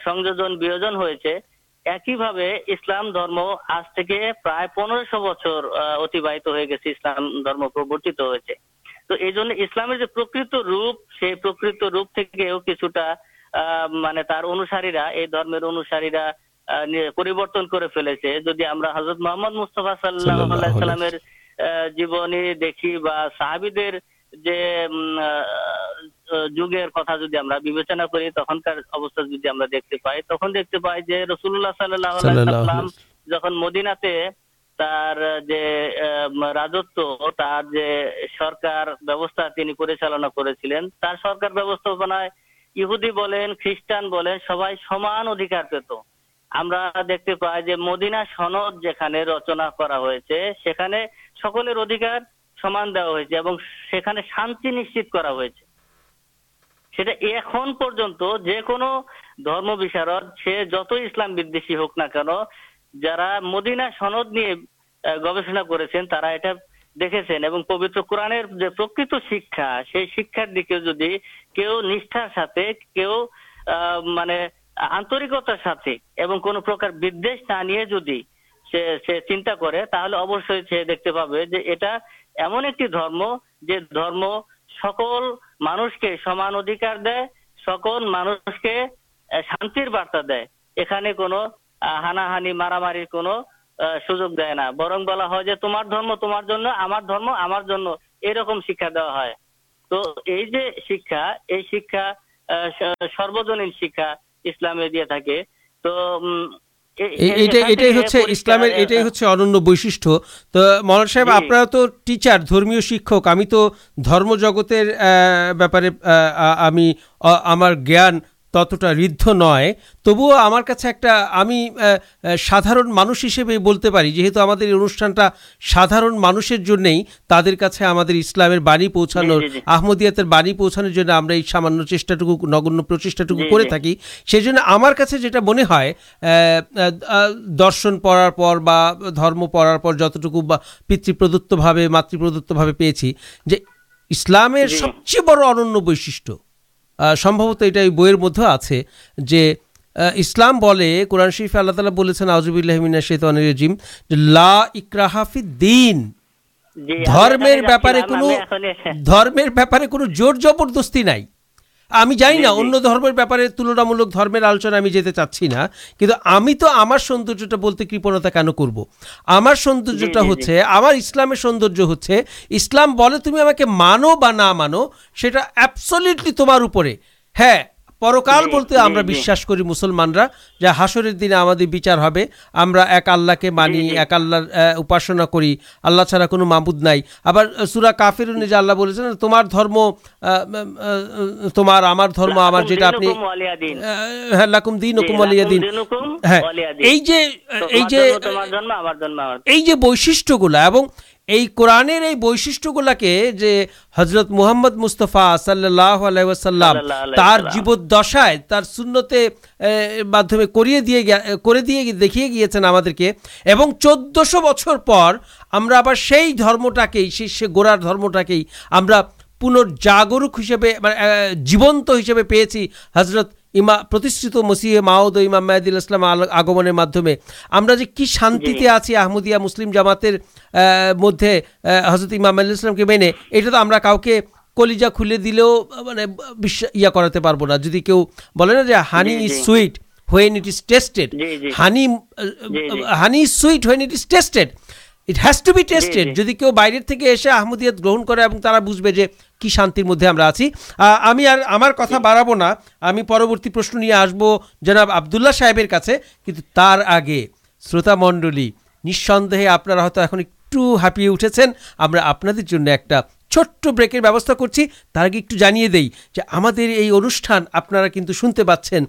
সংযোজন, বিয়োজন হয়েছে একইভাবে ইসলাম ধর্ম আজ থেকে প্রায় পনেরোশো বছর অতিবাহিত হয়ে গেছে ইসলাম ধর্ম প্রবর্তিত হয়েছে। তো এই জন্য ইসলামের যে প্রকৃত রূপ সেই প্রকৃত রূপ থেকেও কিছুটা আহ, মানে তার অনুসারীরা এই ধর্মের অনুসারীরা পরিবর্তন করে ফেলেছে। যদি আমরা হজরত মোহাম্মদ মুস্তফা সাল্লাহ সাল্লামের আহ, জীবনী দেখি বা সাহাবিদের যে যুগের কথা যদি আমরা বিবেচনা করি তখনকার অবস্থা যদি আমরা দেখতে পাই তখন দেখতে পাই যে রসুল্লাহ সাল্লাম যখন মদিনাতে তার যে রাজত্ব তার যে সরকার ব্যবস্থা তিনি পরিচালনা করেছিলেন তার সরকার ব্যবস্থাপনায় ইহুদি বলেন খ্রিস্টান বলেন সবাই সমান অধিকার পেত। আমরা দেখতে পাই যে মদিনা সনদ যেখানে রচনা করা হয়েছে সেখানে সকলের অধিকার সমান দেওয়া হয়েছে এবং সেখানে শান্তি নিশ্চিত করা হয়েছে। সেটা এখন পর্যন্ত যে কোনো ধর্ম বিশারদ, সে যত ইসলাম বিদ্বেষী হোক না কেন, যারা মদিনা সনদ নিয়ে গবেষণা করেছেন, তারা এটা দেখেছেন এবং পবিত্র কোরআনের যে প্রকৃত শিক্ষা, সেই শিক্ষার দিকে যদি কেউ নিষ্ঠার সাথে, কেউ মানে আন্তরিকতার সাথে এবং কোনো প্রকার বিদ্বেষ না নিয়ে যদি সে সে চিন্তা করে, তাহলে অবশ্যই সে দেখতে পাবে যে এটা এমন একটি ধর্ম যে ধর্ম সকল মানুষকে সমান অধিকার দেয়, সকল মানুষকে শান্তির বার্তা দেয়। এখানে কোনো হানাহানি, মারামারির কোনো সুযোগ দেয় না। বরং বলা হয় যে তোমার ধর্ম তোমার জন্য, আমার ধর্ম আমার জন্য এরকম শিক্ষা দেওয়া হয়। তো এই যে শিক্ষা, এই শিক্ষা সর্বজনীন শিক্ষা ইসলামে দিয়ে থাকে, তো উম, এ- এই- এ- এটাই হচ্ছে ইসলামের এটাই হচ্ছে অনন্য বৈশিষ্ট্য তো মৌলানা সাহেব। আপনারা তো টিচার ধর্মীয় শিক্ষক আমি তো ধর্মজগতের আহ, ব্যাপারে আমি আমার জ্ঞান ততটা ঋদ্ধ নয়। তবুও আমার কাছে একটা আমি সাধারণ মানুষ হিসেবে বলতে পারি যেহেতু আমাদের এই অনুষ্ঠানটা সাধারণ মানুষের জন্যেই তাদের কাছে আমাদের ইসলামের বাণী পৌঁছানোর। আহমদিয়াতের বাণী পৌঁছানোর জন্য আমরা এই সামান্য চেষ্টাটুকু নগণ্য প্রচেষ্টাটুকু করে থাকি। সেই জন্য আমার কাছে যেটা মনে হয় দর্শন পড়ার পর বা ধর্ম পড়ার পর যতটুকু বা পিতৃপ্রদত্তভাবে মাতৃপ্রদত্তভাবে পেয়েছি যে ইসলামের সবচেয়ে বড় অনন্য বৈশিষ্ট্য সম্ভবত এটা এই বইয়ের মধ্যে আছে যে ইসলাম বলে কোরআন শরীফ আল্লাহ তালা বলেছেন আজুবিল্লাহমিনা শেতান রাজিম যে লা ইকরাহাফি দিন ধর্মের ব্যাপারে কোনো ধর্মের ব্যাপারে কোনো জোর জবরদস্তি নাই। আমি জানি না অন্য ধর্মের ব্যাপারে তুলনামূলক ধর্মের আলোচনা আমি যেতে চাচ্ছি না কিন্তু আমি তো আমার সৌন্দর্যটা বলতে কৃপণতা কেন করব? আমার সৌন্দর্যটা। হচ্ছে আমার ইসলামের সৌন্দর্য হচ্ছে ইসলাম বলে তুমি আমাকে মানো বা না মানো সেটা অ্যাবসলিউটলি তোমার উপরে। হ্যাঁ পরকাল বলতে আমরা বিশ্বাস করি মুসলমানরা যে হাসরের দিনে আমাদের বিচার হবে। আমরা এক আল্লাহকে মানি। এক আল্লাহর উপাসনা করি। আল্লাহ ছাড়া কোনো মাবুদ নাই। আবার সুরা কাফির যে আল্লাহ বলেছেন তোমার ধর্ম তোমার আমার ধর্ম আমার যেটা আপনি হ্যাঁ লাকুম দিন জি, ওকুম আলিয়া দিন। হ্যাঁ এই যে এই যে এই যে বৈশিষ্ট্যগুলো এবং এই কোরআনের এই বৈশিষ্ট্যগুলোকে যে হজরত মুহাম্মদ মুস্তফা সাল্লাহ আলাইসাল্লাম তার জীবদ্দশায় তার শূন্যতে মাধ্যমে করিয়ে দিয়ে করে দিয়ে দেখিয়ে গিয়েছেন আমাদেরকে। এবং চোদ্দশো বছর পর আমরা আবার সেই ধর্মটাকেই সেই সে গোড়ার ধর্মটাকেই আমরা পুনর্জাগরুক হিসেবে মানে জীবন্ত হিসেবে পেয়েছি হজরত ইমা প্রতিষ্ঠিত মসিহে মাউদ ও ইমাম মাহিদুল ইসলাম আগমনের মাধ্যমে। আমরা যে কি শান্তিতে আছি আহমদিয়া মুসলিম জামাতের মধ্যে হজরত ইমাম আল ইসলামকে মেনে এটা তো আমরা কাউকে কলিজা খুলে দিলেও মানে বিশ্বাস ইয়া করাতে পারব না। যদি কেউ বলে না যে honey is. Sweet when it is tested. Honey. Honey is sweet when it is tested. It has to be tested. যদি কেউ বাইরের থেকে এসে আহমদিয়াত গ্রহণ করে এবং তারা বুঝবে যে কি শান্তির মধ্যে আমরা আছি। আমি আর আমার কথা বাড়াবো না। আমি পরবর্তী প্রশ্ন নিয়ে আসব জনাব আবদুল্লাহ সাহেবের কাছে, কিন্তু তার আগে শ্রোতা মণ্ডলী, নিঃসন্দেহে আপনারা হয়তো এখন একটু হাঁপিয়ে উঠেছেন। আমরা আপনাদের জন্য একটা ছোট্ট ব্রেকের ব্যবস্থা করছি। তার আগে একটু জানিয়ে দেই যে আমাদের এই অনুষ্ঠান আপনারা কিন্তু শুনতে পাচ্ছেন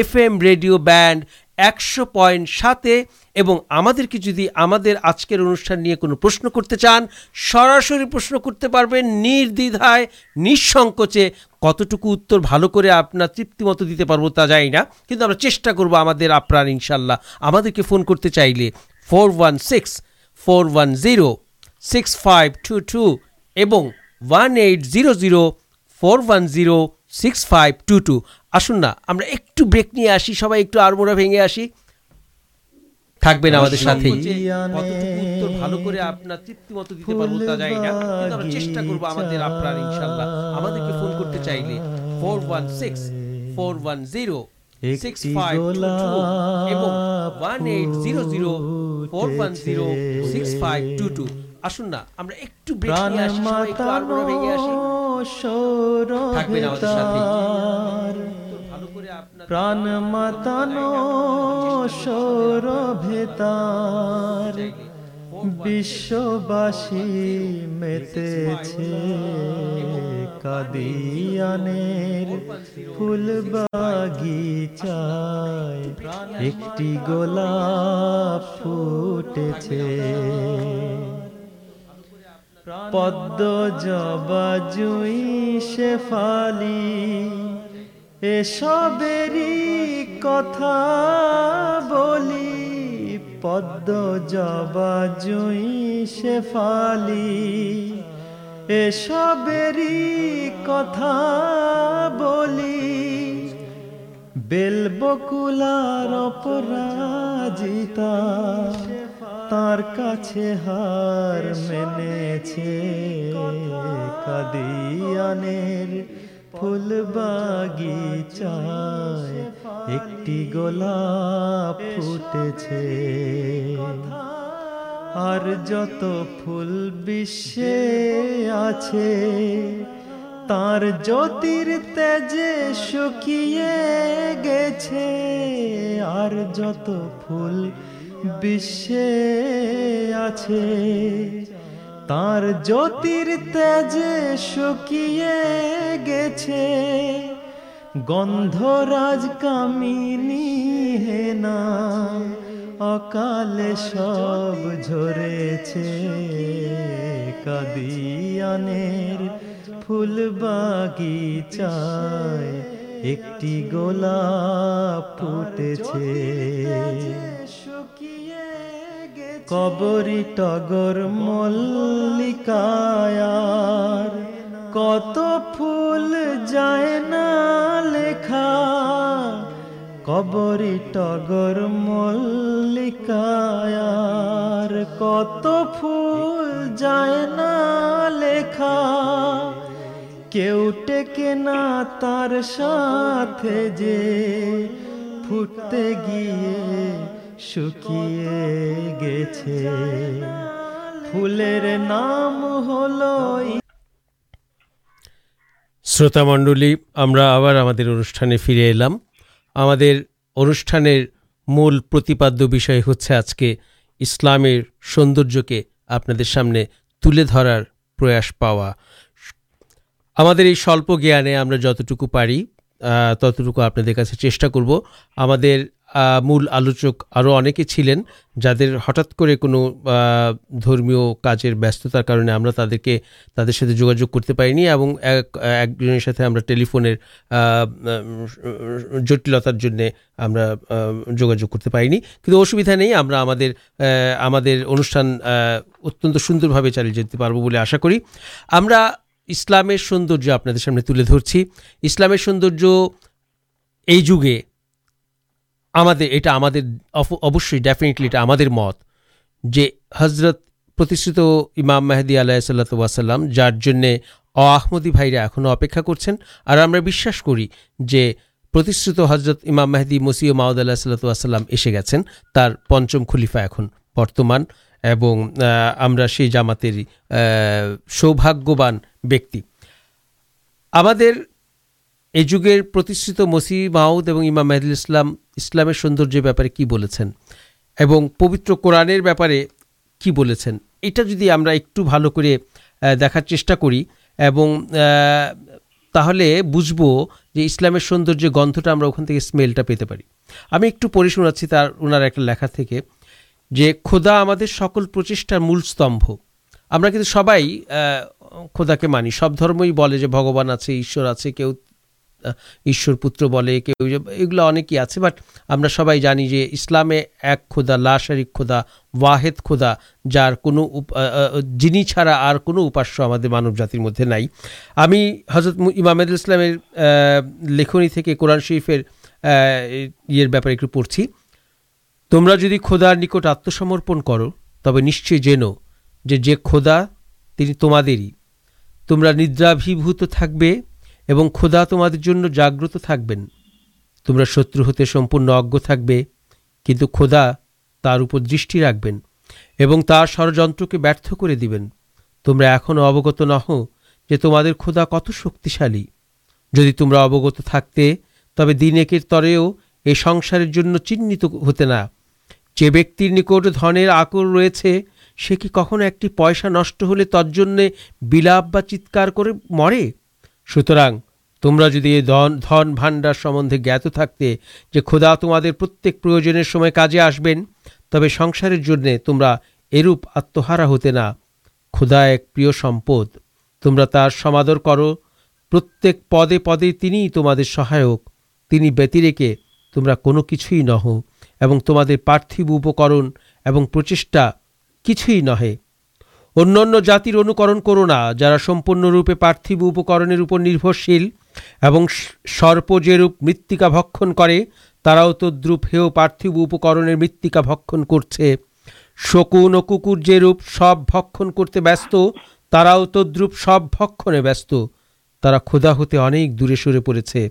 এফ এম রেডিও ব্যান্ড একশো পয়েন্ট সাতে এবং আমাদেরকে যদি আমাদের আজকের অনুষ্ঠান নিয়ে কোনো প্রশ্ন করতে চান, সরাসরি প্রশ্ন করতে পারবেন নির্দ্বিধায়, নিঃসংকোচে কতটুকু উত্তর ভালো করে আপনার তৃপ্তিমতো দিতে পারব তা জানি না, কিন্তু আমরা চেষ্টা করব আমাদের আপ্রাণ ইনশাল্লাহ আমাদেরকে ফোন করতে চাইলে four one six, four one zero, six five two two এবং one eight zero zero, four one zero six five two two আসুন না আমরা একটু ব্রেক নিয়ে আসি সবাই একটু আড়মোড়া ভেঙে আসি। থাকবেন আমাদের সাথে উত্তর ভালো করে আপনার তৃপ্তি মতো দিতে পারব তা জানি না কিন্তু আমরা চেষ্টা করব আমাদের আপনার ইনশাল্লাহ। আমাদেরকে ফোন করতে চাইলে four one six four one zero six five এবং one eight zero zero four one zero six five two two আসুন না আমরা একটু ব্রেক নিয়ে আসি সবাই একটু আড়মোড়া ভেঙে আসি। থাকবেন আমাদের সাথে। সৌরভেতার ভালো করে আপনার প্রাণ মাতানো সৌরভেতার বিশ্ববাসী মেতেছে কাদিয়ানের ফুল বাগিচায় একটি গোলাপ ফুটেছে। পদ্ম জবা জুই শেফালি এসবেরই কথা বলি। পদ্ম জবা জুই শেফালি এসবেরই কথা বলি। বেলবকুলার অপরাজিতা তার কাছে হার মেনেছে। কাদিয়ানের ফুল বাগিচায় একটি গোলাপ ফুটেছে। আর যত ফুল বিশ্বে আছে, তার জ্যোতির তেজে শুকিয়ে গেছে। আর যত ফুল বিশ্বে আছে। তার জ্যোতির তেজে শুকিয়ে গেছে। গন্ধরাজ কামিনী হেনা অকালে সব ঝরেছে। কাদিয়ানের ফুল বাগিচায় একটি গোলাপ ফুটেছে। কবরি টগর মল্লিকায়ার। কত ফুল যায় না লেখা। কবরি টগর মল্লিকায়ার। কত ফুল যায় না লেখা। কেউ টেকে না তার সাথে যে ফুটতে গিয়ে শুকিয়ে গেছে। ফুলের নাম হলো শ্রোতা মণ্ডলী, আমরা আবার আমাদের অনুষ্ঠানে ফিরে এলাম। আমাদের অনুষ্ঠানের মূল প্রতিপাদ্য বিষয় হচ্ছে আজকে ইসলামের সৌন্দর্যকে আপনাদের সামনে তুলে ধরার প্রয়াস পাওয়া। আমাদের এই স্বল্প জ্ঞানে আমরা যতটুকু পারি ততটুকু আপনাদের কাছে চেষ্টা করব। আমাদের মূল আলোচক আরও অনেকে ছিলেন যাদের হঠাৎ করে কোনো ধর্মীয় কাজের ব্যস্ততার কারণে আমরা তাদেরকে, তাদের সাথে যোগাযোগ করতে পারিনি এবং এক, একজনের সাথে আমরা টেলিফোনের জটিলতার জন্যে আমরা যোগাযোগ করতে পারিনি। কিন্তু অসুবিধা নেই, আমরা আমাদের আমাদের অনুষ্ঠান অত্যন্ত সুন্দরভাবে চালিয়ে যেতে পারব বলে আশা করি। আমরা ইসলামের সৌন্দর্য আপনাদের সামনে তুলে ধরছি। ইসলামের সৌন্দর্য এই যুগে আমাদের এটা আমাদের অবশ্যই ডেফিনেটলি এটা আমাদের মত যে হজরত প্রতিষ্ঠিত ইমাম মেহেদি আলাহ ওয়াসাল্লাম যার জন্যে অআহমদি ভাইরা এখনও অপেক্ষা করছেন। আর আমরা বিশ্বাস করি যে প্রতিষ্ঠিত হজরত ইমাম মেহেদি মসিও মাউদ আল্লাহ সাল্লাতু ওয়াসাল্লাম এসে গেছেন। তার পঞ্চম খলিফা এখন বর্তমান এবং আমরা সেই জামাতেরই আহ, সৌভাগ্যবান ব্যক্তি। আমাদের এই যুগের প্রতিষ্ঠিত মসি মাউদ এবং ইমাম মেহেদুল ইসলাম ইসলামের সৌন্দর্যের ব্যাপারে কি বলেছেন? এবং পবিত্র কোরআনের ব্যাপারে কি বলেছেন? এটা যদি আমরা একটু ভালো করে দেখার চেষ্টা করি এবং তাহলে বুঝব যে ইসলামের সৌন্দর্য গন্ধটা আমরা ওখান থেকে স্মেলটা পেতে পারি। আমি একটু পড়ে শোনাচ্ছি তার, ওনার একটা লেখা থেকে যে, খোদা আমাদের সকল প্রচেষ্টার মূল স্তম্ভ। আমরা কিন্তু সবাই খোদাকে মানি। সব ধর্মই বলে যে ভগবান আছে, ঈশ্বর আছে, কেউ ঈশ্বর পুত্র বলে, কেউ এগুলো অনেকই আছে বাট আমরা সবাই জানি যে ইসলামে এক খোদা লা শারিক খোদা, ওয়াহেদ খোদা, যার কোনো যিনি ছাড়া আর কোনো উপাস্য আমাদের মানব জাতির মধ্যে নাই। আমি হজরত ইমামেদুল ইসলামের লেখনী থেকে কোরআন শরীফের ইয়ের ব্যাপারে একটু পড়ছি। তোমরা যদি খোদার নিকট আত্মসমর্পণ করো, তবে নিশ্চয় জেনো যে যে খোদা তিনি তোমাদেরই। তোমরা নিদ্রাভিভূত থাকবে এবং খোদা তোমাদের জন্য জাগ্রত থাকবেন। তোমরা শত্রু হতে সম্পূর্ণ অজ্ঞ থাকবে, কিন্তু খোদা তার উপর দৃষ্টি রাখবেন এবং তার ষড়যন্ত্রকে ব্যর্থ করে দিবেন। তোমরা এখনও অবগত নহ যে তোমাদের খোদা কত শক্তিশালী। যদি তোমরা অবগত থাকতে, তবে দিন একের তরেও এ সংসারের জন্য চিহ্নিত হতে না। যে ব্যক্তির নিকট ধনের আকর রয়েছে, সে কি কখনো একটি পয়সা নষ্ট হলে তজ্জন্যে বিলাপ বা চিৎকার করে মরে? সুতরাং তোমরা যদি এই ধন ধন ভাণ্ডার সম্বন্ধে জ্ঞাত থাকতে যে খোদা তোমাদের প্রত্যেক প্রয়োজনের সময় কাজে আসবেন, তবে সংসারের জন্যে তোমরা এরূপ আত্মহারা হতে না। খোদা এক প্রিয় সম্পদ। তোমরা তার সমাদর করো। প্রত্যেক পদে পদে তিনিই তোমাদের সহায়ক। তিনি ব্যতিরেকে তোমরা কোনো কিছুই নহ, এবং তোমাদের পার্থিব উপকরণ এবং প্রচেষ্টা কিছুই নহে। অন্যান্য জাতির অনুকরণ করো না, যারা সম্পূর্ণরূপে পার্থিব উপকরণের উপর নির্ভরশীল এবং সর্প যেরূপ মৃত্তিকা ভক্ষণ করে, তারাও তদ্রূপ হেয় পার্থিব উপকরণের মৃত্তিকা ভক্ষণ করছে। শকুন ও কুকুর যেরূপ সব ভক্ষণ করতে ব্যস্ত, তারাও তদ্রূপ সব ভক্ষণে ব্যস্ত। তারা ক্ষুধা হতে অনেক দূরে সরে পড়েছে।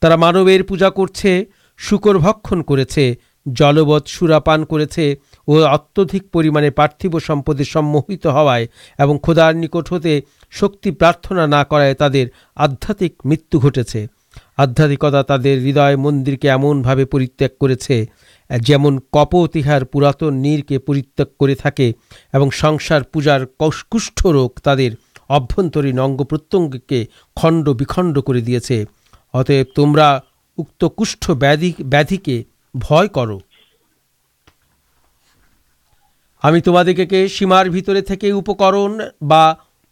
তারা মানবের পূজা করছে, শুকর ভক্ষণ করেছে, জলবৎ সুরাপান করেছে ও অত্যধিক পরিমাণে পার্থিব সম্পদে সম্মোহিত হওয়ায় এবং খোদার নিকট হতে শক্তি প্রার্থনা না করায় তাদের আধ্যাত্মিক মৃত্যু ঘটেছে। আধ্যাত্মিকতা তাদের হৃদয় মন্দিরকে এমনভাবে পরিত্যাগ করেছে, যেমন কপোত ইহার পুরাতন নীরকে পরিত্যাগ করে থাকে এবং সংসার পূজার কুষ্ঠরোগ তাদের অভ্যন্তরীণ অঙ্গ প্রত্যঙ্গকে খণ্ড বিখণ্ড করে দিয়েছে। অতএব তোমরা উক্ত কুষ্ঠ ব্যাধি ব্যাধিকে ভয় করো। আমি তোমাদেরকে সীমার ভিতরে থেকে উপকরণ বা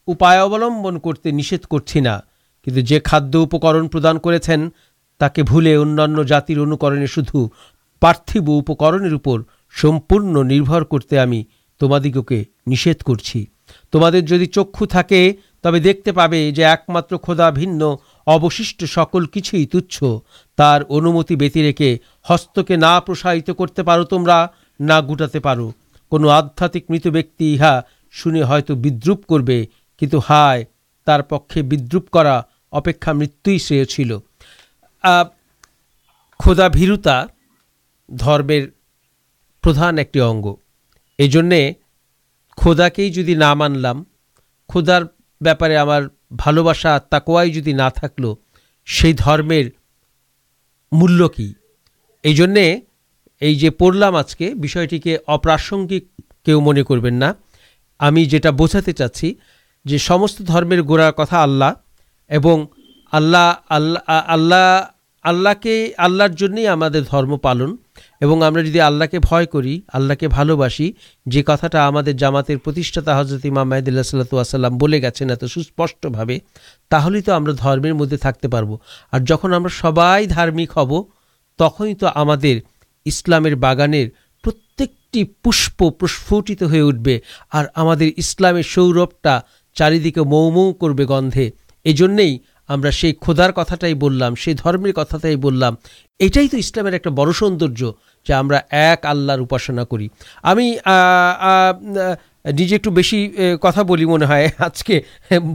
উপায় অবলম্বন করতে নিষেধ করছি না। কিন্তু যে খাদ্য উপকরণ প্রদান করেছেন, তাকে ভুলে অন্যান্য জাতির অনুকরণে শুধু পার্থিব উপকরণের উপর সম্পূর্ণ নির্ভর করতে আমি তোমাদিগকে নিষেধ করছি। তোমাদের যদি চক্ষু থাকে, তবে দেখতে পাবে যে একমাত্র খোদা ভিন্ন, অবশিষ্ট সকল কিছুই তুচ্ছ। তার অনুমতি ব্যতি রেখে হস্তকে না প্রসারিত করতে পারো তোমরা, না গুটাতে পারো। কোনো আধ্যাত্মিক মৃত ব্যক্তি ইহা শুনে হয়তো বিদ্রুপ করবে, কিন্তু হায়, তার পক্ষে বিদ্রুপ করা অপেক্ষা মৃত্যুই শ্রেয় ছিল খোদা ভীরুতা ধর্মের প্রধান একটি অঙ্গ। এই জন্যে খোদাকেই যদি না মানলাম, খোদার ব্যাপারে আমার ভালোবাসা তাকোয়াই যদি না থাকল, সেই ধর্মের মূল্য কী? এই জন্যে এই যে পড়লাম আজকে, বিষয়টিকে অপ্রাসঙ্গিক কেউ মনে করবেন না। আমি যেটা বোঝাতে চাচ্ছি যে সমস্ত ধর্মের গোড়ার কথা আল্লাহ এবং আল্লাহ আল্লাহ আল্লাহ, আল্লাহকে, আল্লাহর জন্যই আমাদের ধর্ম পালন এবং আমরা যদি আল্লাহকে ভয় করি, আল্লাহকে ভালোবাসি, যে কথাটা আমাদের জামাতের প্রতিষ্ঠাতা হজরত ইমাম মাহিদুল্লাহ সাল্লাতু আসাল্লাম বলে গেছেন এত সুস্পষ্টভাবে, তাহলেই তো আমরা ধর্মের মধ্যে থাকতে পারব। আর যখন আমরা সবাই ধার্মিক হব, তখনই তো আমাদের ইসলামের বাগানের প্রত্যেকটি পুষ্প প্রস্ফুটিত হয়ে উঠবে আর আমাদের ইসলামের সৌরভটা চারিদিকে মৌমৌ করবে গন্ধে। এজন্যেই আমরা সেই খোদার কথাটাই বললাম, সেই ধর্মের কথাটাই বললাম। এটাই তো ইসলামের একটা বড় সৌন্দর্য, যে আমরা এক আল্লাহর উপাসনা করি। আমি নিজে একটু বেশি কথা বলি মনে হয় আজকে,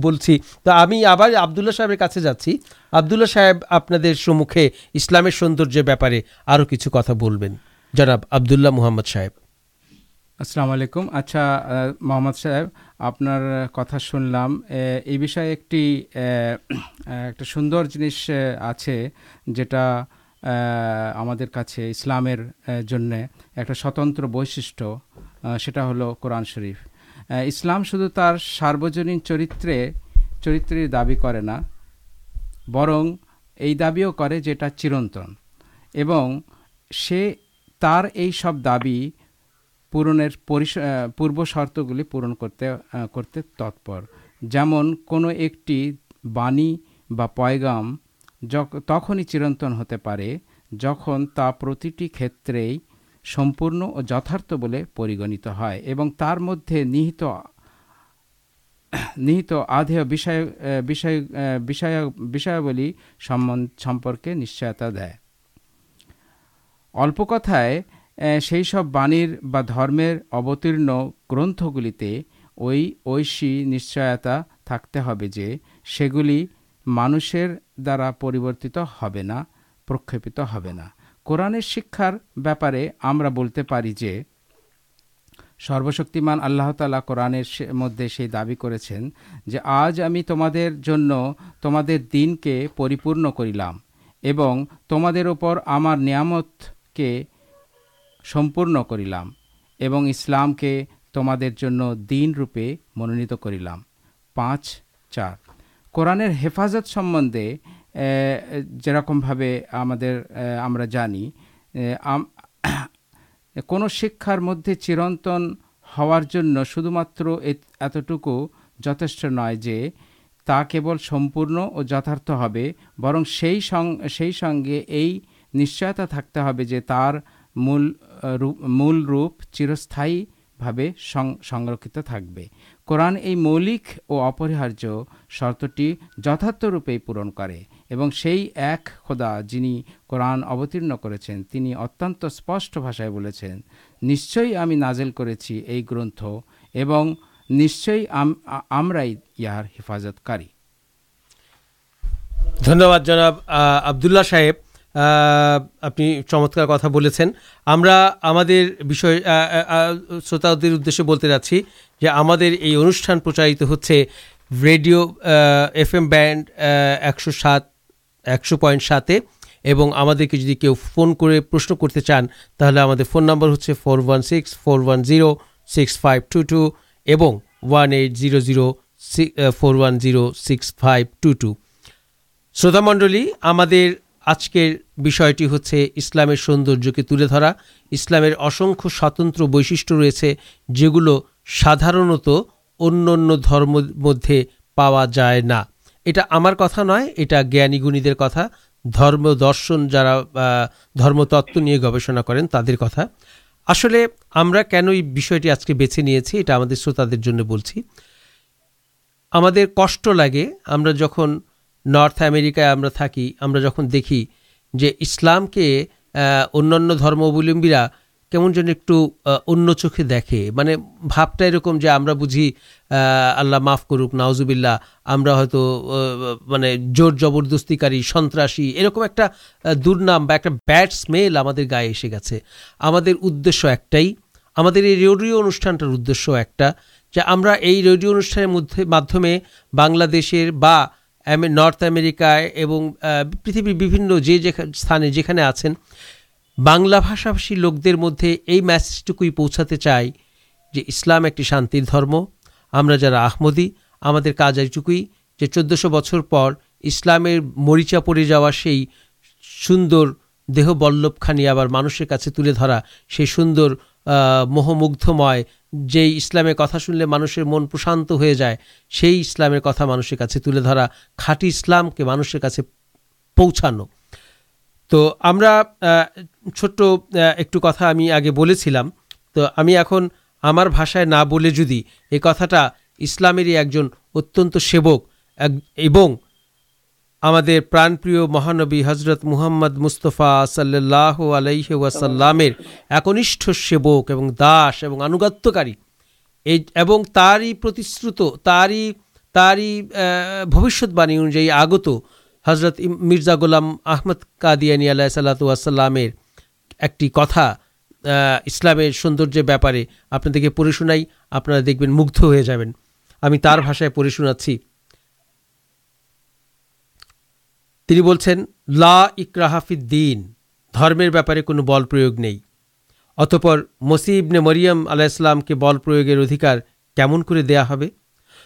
বলছি। তো আমি আবার আবদুল্লাহ সাহেবের কাছে যাচ্ছি। আবদুল্লাহ সাহেব আপনাদের সম্মুখে ইসলামের সৌন্দর্যের ব্যাপারে আরও কিছু কথা বলবেন। জনাব আবদুল্লাহ মুহাম্মদ সাহেব। আসসালামু আলাইকুম। আচ্ছা মোহাম্মদ সাহেব, আপনার কথা শুনলাম। এই বিষয়ে একটি একটা সুন্দর জিনিস আছে যেটা আমাদের কাছে ইসলামের জন্যে একটা স্বতন্ত্র বৈশিষ্ট্য। সেটা হলো কোরআন শরীফ। ইসলাম শুধু তার সার্বজনীন চরিত্রে, চরিত্রের দাবি করে না, বরং এই দাবিও করে যেটা চিরন্তন। এবং সে তার এই সব দাবি পূরণের পূর্ব শর্তগুলি পূরণ করতে করতে তৎপর। যেমন কোনো একটি বাণী বা পয়গাম তখনই চিরন্তন হতে পারে যখন তা প্রতিটি ক্ষেত্রেই সম্পূর্ণ ও যথার্থ বলে পরিগণিত হয় এবং তার মধ্যে নিহিত নিহিত আধেয় বিষয় বিষয় বিষয়, বিষয়াবলী সম্পর্কে নিশ্চয়তা দেয়। অল্প কথায় সেই সব বাণীর বা ধর্মের অবতীর্ণ গ্রন্থগুলিতে ওই ঐশী নিশ্চয়তা থাকতে হবে যে সেগুলি মানুষের দ্বারা পরিবর্তিত হবে না, প্রক্ষেপিত হবে না। কোরআনের শিক্ষার ব্যাপারে আমরা বলতে পারি যে, সর্বশক্তিমান আল্লাহ তালা কোরআনের মধ্যে সেই দাবি করেছেন যে, আজ আমি তোমাদের জন্য তোমাদের দিনকে পরিপূর্ণ করিলাম এবং তোমাদের ওপর আমার নিয়ামতকে সম্পূর্ণ করিলাম এবং ইসলামকে তোমাদের জন্য দিন রূপে মনোনীত করিলাম। পাঁচ চার। কোরআনের হেফাজত সম্বন্ধে যেরকমভাবে আমাদের আমরা জানি কোনো শিক্ষার মধ্যে চিরন্তন হওয়ার জন্য শুধুমাত্র এত- এতটুকু যথেষ্ট নয় যে, তা কেবল সম্পূর্ণ ও যথার্থ হবে, বরং সেই সেই সঙ্গে এই নিশ্চয়তা থাকতে হবে যে তার মূল মূল রূপ চিরস্থায়ীভাবে সংরক্ষিত থাকবে। কোরআন এই মৌলিক ও অপরিহার্য শর্তটি যথার্থরূপেই পূরণ করে। এবং সেই এক খোদা যিনি কোরআন অবতীর্ণ করেছেন, তিনি অত্যন্ত স্পষ্ট ভাষায় বলেছেন, নিশ্চয়ই আমি নাজেল করেছি এই গ্রন্থ এবং নিশ্চয়ই আমরাই ইহার হেফাজতকারী। ধন্যবাদ জনাব আবদুল্লাহ সাহেব। আপনি চমৎকার কথা বলেছেন। আমরা আমাদের বিষয় শ্রোতাদের উদ্দেশ্যে বলতে যাচ্ছি যে আমাদের এই অনুষ্ঠান প্রচারিত হচ্ছে রেডিও এফ এম ব্যান্ড একশো সাত একশো পয়েন্ট সাতে। এবং আমাদেরকে যদি কেউ ফোন করে প্রশ্ন করতে চান, তাহলে আমাদের ফোন নাম্বার হচ্ছে four one six, four one zero, six five two two এবং one eight zero zero four one zero, six five two two. শ্রোতামণ্ডলী আমাদের আজকের বিষয়টি হচ্ছে ইসলামের সৌন্দর্যকে তুলে ধরা। ইসলামের অসংখ্য স্বতন্ত্র বৈশিষ্ট্য রয়েছে, যেগুলো সাধারণত অন্য অন্য ধর্ম মধ্যে পাওয়া যায় না। এটা আমার কথা নয়, এটা জ্ঞানী গুণীদের কথা। ধর্ম দর্শন যারা ধর্মতত্ত্ব নিয়ে গবেষণা করেন, তাদের কথা। আসলে আমরা কেন এই বিষয়টি আজকে বেছে নিয়েছি, এটা আমাদের শ্রোতাদের জন্য বলছি। আমাদের কষ্ট লাগে, আমরা যখন নর্থ আমেরিকায় আমরা থাকি, আমরা যখন দেখি যে ইসলামকে অন্যান্য ধর্মাবলম্বীরা কেমন যেন একটু অন্য চোখে দেখে। মানে ভাবটা এরকম যে আমরা বুঝি আল্লাহ মাফ করুক নাওজুবিল্লাহ আমরা হয়তো মানে জোর জবরদস্তিকারী, সন্ত্রাসী, এরকম একটা দুর্নাম বা একটা ব্যাড স্মেল আমাদের গায়ে এসে গেছে। আমাদের উদ্দেশ্য একটাই, আমাদের এই রেডিও অনুষ্ঠানটার উদ্দেশ্য একটা, যে আমরা এই রেডিও অনুষ্ঠানের মধ্যে, মাধ্যমে বাংলাদেশের বা নর্থ আমেরিকায় এবং পৃথিবীর বিভিন্ন যে যেখা- স্থানে যেখানে আছেন বাংলা ভাষাভাষী লোকদের মধ্যে এই মেসেজটুকুই পৌঁছাতে চাই যে ইসলাম একটি শান্তির ধর্ম। আমরা যারা আহমদি, আমাদের কাজ এইটুকুই যে চোদ্দোশো বছর পর ইসলামের মরিচা পড়ে যাওয়া সেই সুন্দর দেহ বল্লভখানি আবার মানুষের কাছে তুলে ধরা, সেই সুন্দর মোহমুগ্ধময়, যেই ইসলামের কথা শুনলে মানুষের মন প্রশান্ত হয়ে যায়, সেই ইসলামের কথা মানুষের কাছে তুলে ধরা, খাঁটি ইসলামকে মানুষের কাছে পৌঁছানো। তো আমরা ছোট্ট একটু কথা আমি আগে বলেছিলাম। তো আমি এখন আমার ভাষায় না বলে যদি এই কথাটা ইসলামেরই একজন অত্যন্ত সেবক এবং আমাদের প্রাণপ্রিয় মহানবী হজরত মুহাম্মদ মুস্তফা সাল্লাহ আলাইহি ওয়াসাল্লামের একনিষ্ঠ সেবক এবং দাস এবং আনুগত্যকারী, এই, এবং তারই প্রতিশ্রুত, তারই তারই ভবিষ্যৎবাণী অনুযায়ী আগত হজরত মির্জা গোলাম আহমদ কাদিয়ানি আলাহ সাল্লাতামের একটি কথা ইসলামের সৌন্দর্যের ব্যাপারে আপনাদেরকে পড়ে শোনাই, আপনারা দেখবেন মুগ্ধ হয়ে যাবেন। আমি তার ভাষায় পড়ে শোনাচ্ছি। তিনি বলছেন, লা ইকরাহাফিদ্দিন ধর্মের ব্যাপারে কোনো বল প্রয়োগ নেই। অতপর মসি ইবনে মরিয়ম আলাইসলামকে বল প্রয়োগের অধিকার কেমন করে দেয়া হবে?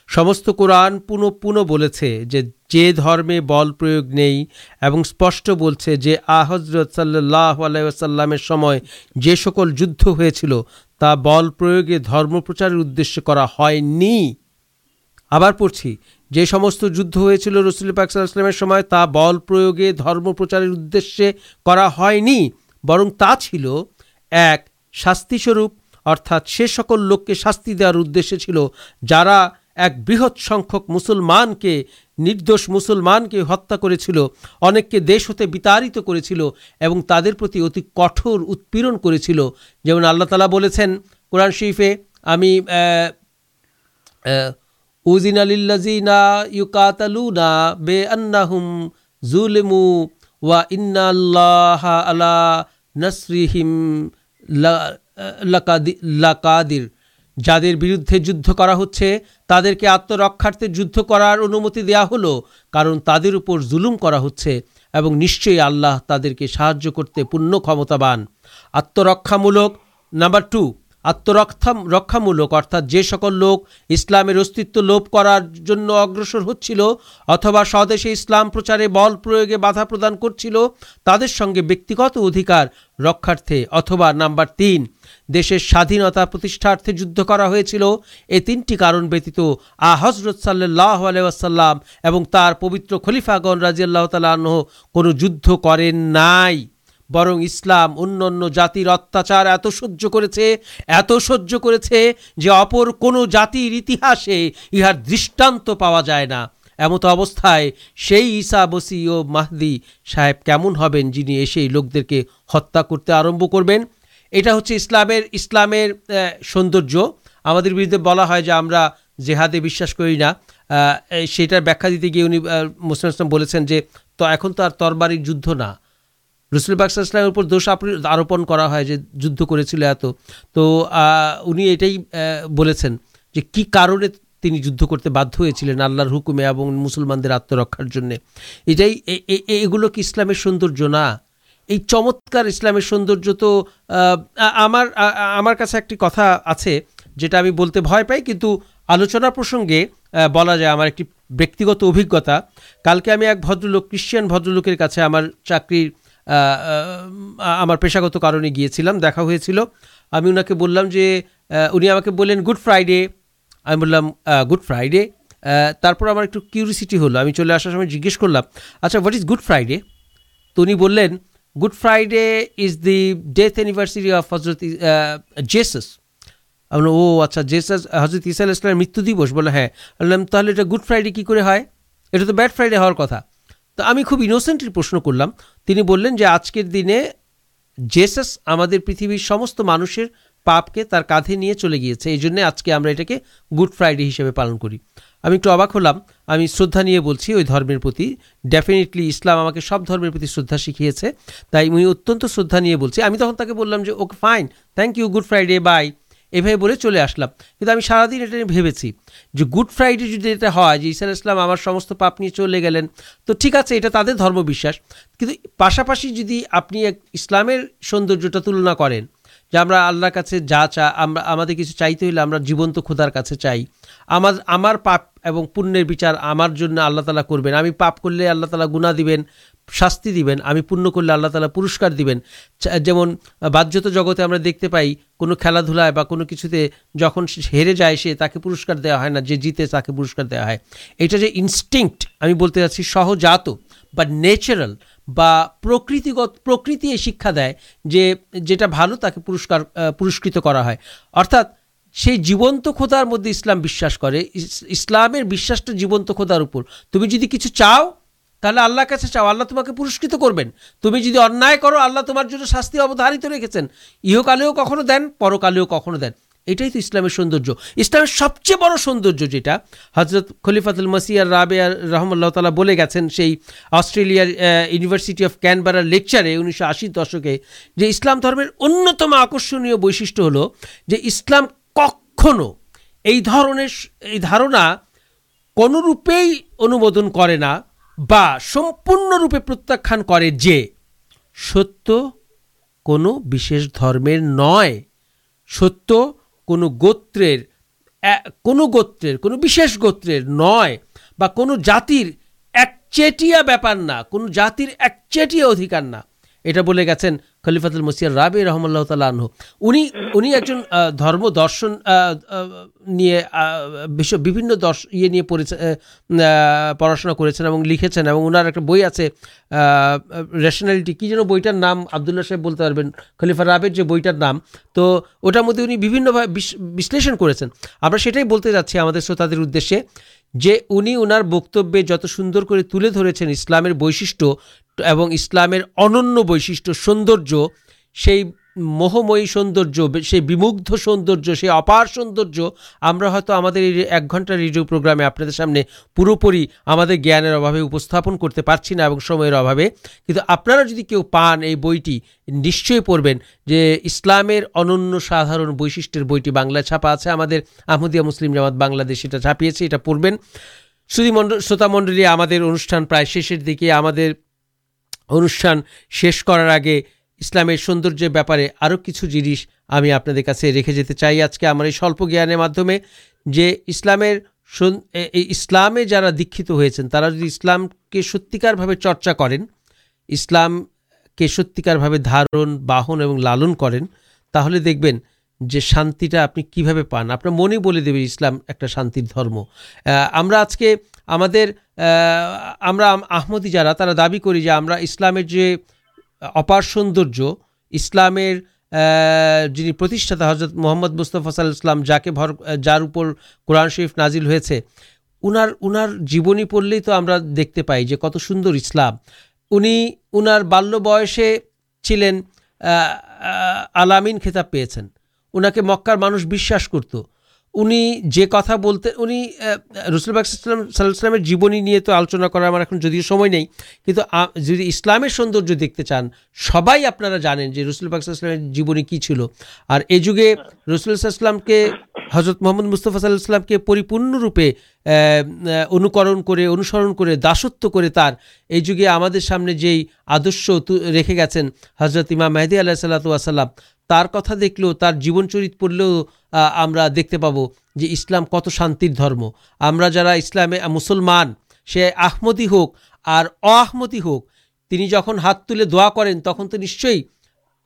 সমস্ত কোরআন পুনঃ পুনঃ বলেছে যে যে ধর্মে বল প্রয়োগ নেই এবং স্পষ্ট বলছে যে আহজরত সাল্লাহ আলাইসাল্লামের সময় যে সকল যুদ্ধ হয়েছিল তা বল প্রয়োগে ধর্মপ্রচারের উদ্দেশ্যে করা হয়নি। আবার পড়ছি, যে সমস্ত যুদ্ধ হয়েছিল রসুল পাক সাল্লামের সময় তা বল প্রয়োগে ধর্ম প্রচারের উদ্দেশ্যে করা হয়নি, বরং তা ছিল এক শাস্তিস্বরূপ, অর্থাৎ সে সকল লোককে শাস্তি দেওয়ার উদ্দেশ্যে ছিল যারা এক বৃহৎ সংখ্যক মুসলমানকে, নির্দোষ মুসলমানকে হত্যা করেছিল, অনেককে দেশ হতে বিতাড়িত করেছিল এবং তাদের প্রতি অতি কঠোর উৎপীড়ন করেছিল। যেমন আল্লাহ তালা বলেছেন, কোরআন শরীফে, আমি উজিন আলিল্লাজিনা ইউকাতালুনা বে আন্নাহুম জুলেমু ওয়া ইন্নাল্লাহ আলা নাসরিহিম লাকাদির। যাদের বিরুদ্ধে যুদ্ধ করা হচ্ছে, তাদেরকে আত্মরক্ষার্থে যুদ্ধ করার অনুমতি দেয়া হলো, কারণ তাদের উপর জুলুম করা হচ্ছে এবং নিশ্চয়ই আল্লাহ তাদেরকে সাহায্য করতে পূর্ণ ক্ষমতাবান। আত্মরক্ষামূলক, নাম্বার টু আত্মরক্ষা রক্ষামূলক, অর্থাৎ যে সকল লোক ইসলামের অস্তিত্ব লোপ করার জন্য অগ্রসর হচ্ছিল অথবা স্বদেশে ইসলাম প্রচারে বল প্রয়োগে বাধা প্রদান করছিল, তাদের সঙ্গে ব্যক্তিগত অধিকার রক্ষার্থে, অথবা নাম্বার তিন দেশের স্বাধীনতা প্রতিষ্ঠার্থে যুদ্ধ করা হয়েছিল। এ তিনটি কারণ ব্যতীত আ হজরত সাল্লাহ আলাইসাল্লাম এবং তার পবিত্র খলিফাগণ রাজিয়াল্লাহ তালাহ কোনো যুদ্ধ করেন নাই। বরং ইসলাম অন্য অন্য জাতির অত্যাচার এত সহ্য করেছে, এত সহ্য করেছে যে অপর কোনো জাতির ইতিহাসে ইহার দৃষ্টান্ত পাওয়া যায় না। এমত অবস্থায় সেই ঈসা বসি ও মাহদি সাহেব কেমন হবেন যিনি এসেই লোকদেরকে হত্যা করতে আরম্ভ করবেন? এটা হচ্ছে ইসলামের ইসলামের সৌন্দর্য। আমাদের বিরুদ্ধে বলা হয় যে আমরা জেহাদে বিশ্বাস করি না। সেটার ব্যাখ্যা দিতে গিয়ে উনি মুসলিম ইসলাম বলেছেন যে, তো এখন তো আর তরবারির যুদ্ধ না। রসুল বাকসা ইসলামের উপর দোষ আরোপণ করা হয় যে, যুদ্ধ করেছিল এত। তো উনি এটাই বলেছেন যে, কি কারণে তিনি যুদ্ধ করতে বাধ্য হয়েছিলেন আল্লাহর হুকুমে এবং মুসলমানদের আত্মরক্ষার জন্য? এটাই এগুলো কি ইসলামের সৌন্দর্য না? এই চমৎকার ইসলামের সৌন্দর্য তো আমার আমার কাছে একটি কথা আছে, যেটা আমি বলতে ভয় পাই, কিন্তু আলোচনা প্রসঙ্গে বলা যায় আমার একটি ব্যক্তিগত অভিজ্ঞতা। কালকে আমি এক ভদ্রলোক, ক্রিশ্চিয়ান ভদ্রলোকের কাছে আমার চাকরির আমার পেশাগত কারণে গিয়েছিলাম, দেখা হয়েছিল। আমি ওনাকে বললাম যে উনি আমাকে বললেন গুড ফ্রাইডে আমি বললাম গুড ফ্রাইডে তারপর আমার একটু কিউরিসিটি হলো, আমি চলে আসার সময় জিজ্ঞেস করলাম আচ্ছা হোয়াট ইজ গুড ফ্রাইডে তো উনি বললেন good Friday is the death anniversary of হজরত জেসাস আমি বললাম, ও আচ্ছা জেসাস হজরত ইসা আলাহ ইসলামের মৃত্যু দিবস। বলে হ্যাঁ। আমি বললাম তাহলে এটা গুড ফ্রাইডে কী করে হয়? এটা তো ব্যাড ফ্রাইডে হওয়ার কথা। তো আমি খুব ইনোসেন্টলি প্রশ্ন করলাম। তিনি বললেন যে আজকের দিনে জেসাস আমাদের পৃথিবীর সমস্ত মানুষের পাপকে তার কাঁধে নিয়ে চলে গিয়েছে। এই জন্যে আজকে আমরা এটাকে গুড ফ্রাইডে হিসেবে পালন করি। আমি একটু অবাক হলাম। আমি শ্রদ্ধা নিয়ে বলছি ওই ধর্মের প্রতি। ডেফিনেটলি ইসলাম আমাকে সব ধর্মের প্রতি শ্রদ্ধা শিখিয়েছে। তাই আমি অত্যন্ত শ্রদ্ধা নিয়ে বলছি। আমি তখন তাকে বললাম যে, okay fine thank you good Friday bye এভাবে বলে চলে আসলাম। কিন্তু আমি সারাদিন এটা নিয়ে ভেবেছি যে গুড ফ্রাইডে যদি এটা হয়, যে আলাইহিস ইসলাম আমার সমস্ত পাপ নিয়ে চলে গেলেন, তো ঠিক আছে, এটা তাদের ধর্মবিশ্বাস কিন্তু পাশাপাশি যদি আপনি এক ইসলামের সৌন্দর্যটা তুলনা করেন, যে আমরা আল্লাহর কাছে যা চা, আমরা, আমাদের কিছু চাইতে হলে আমরা জীবন্ত খোদার কাছে চাই আমার আমার পাপ এবং পুণ্যের বিচার আমার জন্য আল্লাহ তালা করবেন। আমি পাপ করলে আল্লাহ তালা গুণা দিবেন, শাস্তি দিবেন। আমি পুণ্য করলে আল্লাহ তালা পুরস্কার দিবেন। যেমন বাহ্যত জগতে আমরা দেখতে পাই, কোনো খেলাধুলায় বা কোনো কিছুতে যখন হেরে যায় সে তাকে পুরস্কার দেওয়া হয় না, যে জিতে তাকে পুরস্কার দেওয়া হয়। এটা যে ইনস্টিংক্ট আমি বলতে চাচ্ছি সহজাত বা ন্যাচারাল বা প্রকৃতিগত প্রকৃতি শিক্ষা দেয় যে যেটা ভালো তাকে পুরস্কার পুরস্কৃত করা হয়। অর্থাৎ সেই জীবন্ত খোদার মধ্যে ইসলাম বিশ্বাস করে। ইসলামের বিশ্বাসটা জীবন্ত খোদার উপর। তুমি যদি কিছু চাও, তাহলে আল্লাহর কাছে চাও। আল্লাহ তোমাকে পুরস্কৃত করবেন। তুমি যদি অন্যায় করো, আল্লাহ তোমার জন্য শাস্তি অবধারিত রেখেছেন। ইহকালেও কখনো দেন, পরকালেও কখনো দেন। এটাই তো ইসলামের সৌন্দর্য। ইসলামের সবচেয়ে বড় সৌন্দর্য যেটা হজরত খলিফাতুল মসিয়ার রাবে রহমল্লাহ তালা বলে গেছেন সেই অস্ট্রেলিয়ার ইউনিভার্সিটি অফ ক্যানবারার লেকচারে উনিশশো দশকে যে ইসলাম ধর্মের অন্যতম আকর্ষণীয় বৈশিষ্ট্য হলো যে ইসলাম কখনো এই ধরনের এই ধারণা কোনোরূপেই অনুমোদন করে না বা সম্পূর্ণরূপে প্রত্যাখ্যান করে যে সত্য কোনো বিশেষ ধর্মের নয়, সত্য কোনো গোত্রের কোনো গোত্রের, কোনো বিশেষ গোত্রের নয় বা কোনো জাতির একচেটিয়া ব্যাপার না, কোনো জাতির একচেটিয়া অধিকার না। এটা বলে গেছেন খলিফাতুল মসিয়ার রাবি রহমল্লাহ তাল্লাহ উনি উনি একজন ধর্ম দর্শন নিয়ে বিশ্ব বিভিন্ন দর্শ ইয়ে নিয়ে পড়াশোনা করেছেন এবং লিখেছেন এবং ওনার একটা বই আছে রেশনালিটি, কী যেন বইটার নাম আবদুল্লাহ সাহেব বলতে পারবেন, খলিফা রাবের যে বইটার নাম। তো ওটার মধ্যে উনি বিভিন্নভাবে বিশ- বিশ্লেষণ করেছেন। আমরা সেটাই বলতে যাচ্ছি আমাদের শ্রোতাদের উদ্দেশ্যে যে উনি ওনার বক্তব্যে যত সুন্দর করে তুলে ধরেছেন ইসলামের বৈশিষ্ট্য এবং ইসলামের অনন্য বৈশিষ্ট্য সৌন্দর্য, সেই মোহময়ী সৌন্দর্য, সেই বিমুগ্ধ সৌন্দর্য, সেই অপার সৌন্দর্য, আমরা হয়তো আমাদের এই এক ঘণ্টার রেডিও প্রোগ্রামে আপনাদের সামনে পুরোপুরি আমাদের জ্ঞানের অভাবে উপস্থাপন করতে পারছি না এবং সময়ের অভাবে। কিন্তু আপনারা যদি কেউ পান এই বইটি, নিশ্চয়ই পড়বেন যে ইসলামের অনন্য সাধারণ বৈশিষ্ট্যের বইটি বাংলায় ছাপা আছে। আমাদের আহমদিয়া মুসলিম জামাত বাংলাদেশ এটা ছাপিয়েছে, এটা পড়বেন। শ্রুতি মণ্ডল শ্রোতা মণ্ডলী আমাদের অনুষ্ঠান প্রায় শেষের দিকে, আমাদের অনুষ্ঠান শেষ করার আগে ইসলামের সৌন্দর্যের ব্যাপারে আরও কিছু জিনিস আমি আপনাদের কাছে রেখে যেতে চাই আজকে আমার এই স্বল্প জ্ঞানের মাধ্যমে, যে ইসলামের ইসলামে যারা দীক্ষিত হয়েছেন, তারা যদি ইসলামকে সত্যিকারভাবে চর্চা করেন, ইসলামকে সত্যিকারভাবে ধারণ, বাহন এবং লালন করেন, তাহলে দেখবেন যে শান্তিটা আপনি কীভাবে পান। আপনার মনে বলে দেবে ইসলাম একটা শান্তির ধর্ম। আমরা আজকে আমাদের আমরা আহমদি যারা, তারা দাবি করি যে আমরা ইসলামের যে অপার সৌন্দর্য, ইসলামের যিনি প্রতিষ্ঠাতা হজরত মোহাম্মদ মুস্তফা সাল ইসলাম যাকে ভর, যার উপর কোরআন শরীফ নাজিল হয়েছে, উনার উনার জীবনী পড়লেই তো আমরা দেখতে পাই যে কত সুন্দর ইসলাম। উনি, উনার বাল্য বয়সে ছিলেন আলামিন খেতাব পেয়েছেন। উনাকে মক্কার মানুষ বিশ্বাস করত। উনি যে কথা বলতে, উনি রসুলবাগ ইসলাম সাল্লামের জীবনী নিয়ে তো আলোচনা করার আমার এখন যদিও সময় নেই, কিন্তু যদি ইসলামের সৌন্দর্য দেখতে চান, সবাই আপনারা জানেন যে রসুলবাগ ইসলামের জীবনী কী ছিল। আর এ যুগে রসুল ইসলামকে হজরত মোহাম্মদ মুস্তফা সাল্লাহ ইসলামকে পরিপূর্ণরূপে অনুকরণ করে, অনুসরণ করে, দাসত্ব করে তার এই যুগে আমাদের সামনে যেই আদর্শ রেখে গেছেন হজরত ইমাম মেহদি আল্লাহ সাল্লাতুয়াসাল্লাম তার কথা দেখলেও, তার জীবনচরিত পড়লেও আমরা দেখতে পাবো যে ইসলাম কত শান্তির ধর্ম। আমরা যারা ইসলামে মুসলমান, সে আহমদি হোক আর অআহমদি হোক, তিনি যখন হাত তুলে দোয়া করেন, তখন তো নিশ্চয়ই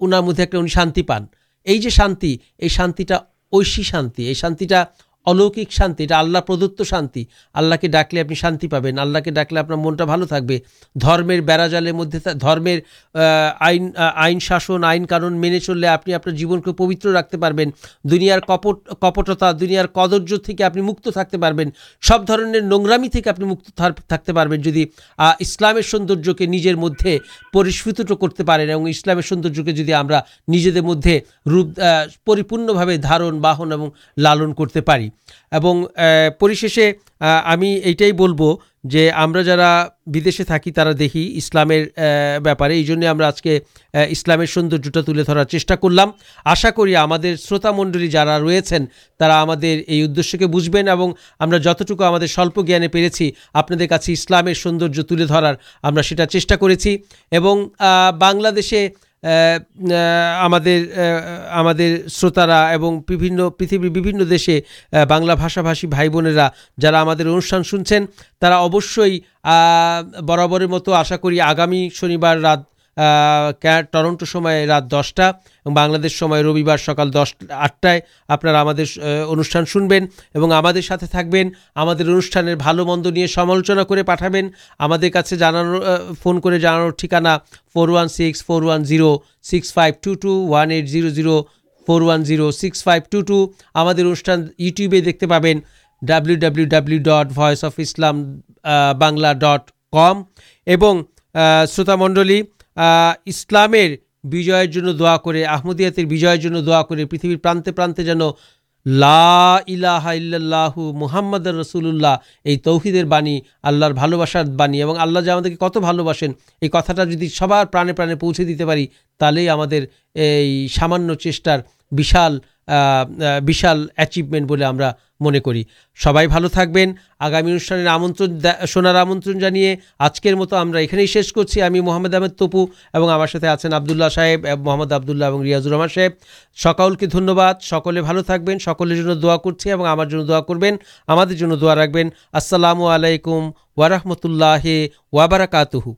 ওনার মধ্যে একটা উনি শান্তি পান। এই যে শান্তি, এই শান্তিটা ঐশী শান্তি। এই শান্তিটা অলৌকিক শান্তি, এটা আল্লাহ প্রদত্ত শান্তি। আল্লাহকে ডাকলে আপনি শান্তি পাবেন, আল্লাহকে ডাকলে আপনার মনটা ভালো থাকবে। ধর্মের বেড়াজালের মধ্যে ধর্মের আইন আইন শাসন, আইন কানুন মেনে চললে আপনি আপনার জীবনকে পবিত্র রাখতে পারবেন। দুনিয়ার কপট, কপটতা, দুনিয়ার কদর্য থেকে আপনি মুক্ত থাকতে পারবেন। সব ধরনের নোংরামি থেকে আপনি মুক্ত থাকতে পারবেন যদি ইসলামের সৌন্দর্যকে নিজের মধ্যে পরিস্ফুট করতে পারেন এবং ইসলামের সৌন্দর্যকে যদি আমরা নিজেদের মধ্যে রূপ পরিপূর্ণভাবে ধারণ, বাহন এবং লালন করতে পারি। এবং পরিশেষে আমি এইটাই বলব যে আমরা যারা বিদেশে থাকি তারা দেখি ইসলামের ব্যাপারে। এই জন্যে আমরা আজকে ইসলামের সৌন্দর্যটা তুলে ধরার চেষ্টা করলাম। আশা করি আমাদের শ্রোতা মণ্ডলী যারা রয়েছেন তারা আমাদের এই উদ্দেশ্যকে বুঝবেন এবং আমরা যতটুকু আমাদের স্বল্প জ্ঞানে পেরেছি আপনাদের কাছে ইসলামের সৌন্দর্য তুলে ধরার আমরা সেটা চেষ্টা করেছি এবং বাংলাদেশে আমাদের আমাদের শ্রোতারা এবং বিভিন্ন, পৃথিবীর বিভিন্ন দেশে বাংলা ভাষাভাষী ভাই বোনেরা যারা আমাদের অনুষ্ঠান শুনছেন, তারা অবশ্যই বরাবরের মতো আশা করি আগামী শনিবার রাত টরন্টো সময় রাত দশটা এবং বাংলাদেশ সময় রবিবার সকাল দশ, আটটায় আপনারা আমাদের অনুষ্ঠান শুনবেন এবং আমাদের সাথে থাকবেন, আমাদের অনুষ্ঠানের ভালো মন্দ নিয়ে সমালোচনা করে পাঠাবেন, আমাদের কাছে জানানোর ফোন করে জানানোর ঠিকানা four one six four one zero six five two two one eight zero zero four one zero six five two two. আমাদের অনুষ্ঠান ইউটিউবে দেখতে পাবেন W W W dot voice of Islam Bangla dot com এবং শ্রোতামণ্ডলী ইসলামের বিজয়ের জন্য দোয়া করে, আহমদিয়াতের বিজয়ের জন্য দোয়া করে, পৃথিবীর প্রান্তে প্রান্তে যেন লা ইলাহা ইল্লাল্লাহু মুহাম্মদ রসুল্লাহ এই তৌহিদের বাণী, আল্লাহর ভালোবাসার বাণী এবং আল্লাহ যে আমাদেরকে কত ভালোবাসেন, এই কথাটা যদি সবার প্রাণে প্রাণে পৌঁছে দিতে পারি, তাহলেই আমাদের এই সামান্য চেষ্টার বিশাল আহ, আহ, বিশাল অ্যাচিভমেন্ট বলে আমরা মনে করি সবাই ভালো থাকবেন আগামী অনুষ্ঠানের আমন্ত্রণ দে- শোনার আমন্ত্রণ জানিয়ে আজকের মতো আমরা এখানেই শেষ করছি আমি মোহাম্মদ আহমেদ তপু এবং আমার সাথে আছেন আবদুল্লাহ সাহেব এবং মোহাম্মদ আবদুল্লাহ এবং রিয়াজুর রহমান সাহেব সকলকে ধন্যবাদ সকলে ভালো থাকবেন সকলের জন্য দোয়া করছি এবং আমার জন্য দোয়া করবেন আমাদের জন্য দোয়া রাখবেন আসসালামু আলাইকুম ওয়ারহমতুল্লাহ ওয়াবারাকাতুহু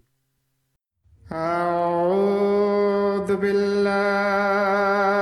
أعوذ بالله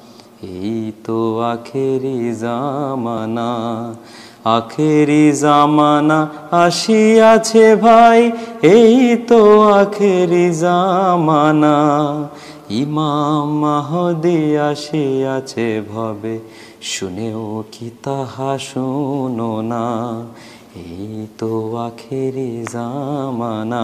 এই তো আখেরি জামানা আখেরি জামানা আসিয়াছে ভাই এই তো আখেরি জামানা। ইমাম মাহদি আসিয়াছে ভবে, শুনেও কি তাহা শোনো না। এই তো আখেরি জামানা।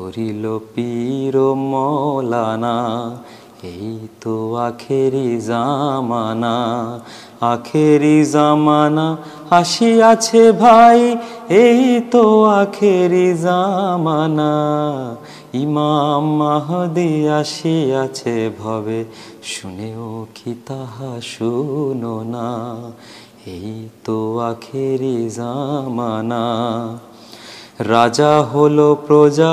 করিল পীর মৌলানা, এই তো আখেরি জামানা আখেরি জামানা আসিয়াছে ভাই, এই তো আখেরি জামানা। ইমাম মাহদি আসিয়াছে ভবে, শুনেও কি তাহা শুনো না। এই তো আখেরি জামানা, রাজা হলো প্রজা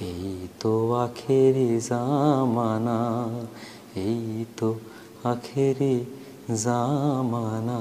এই তো আখেরি জামানা এই তো আখেরি জামানা।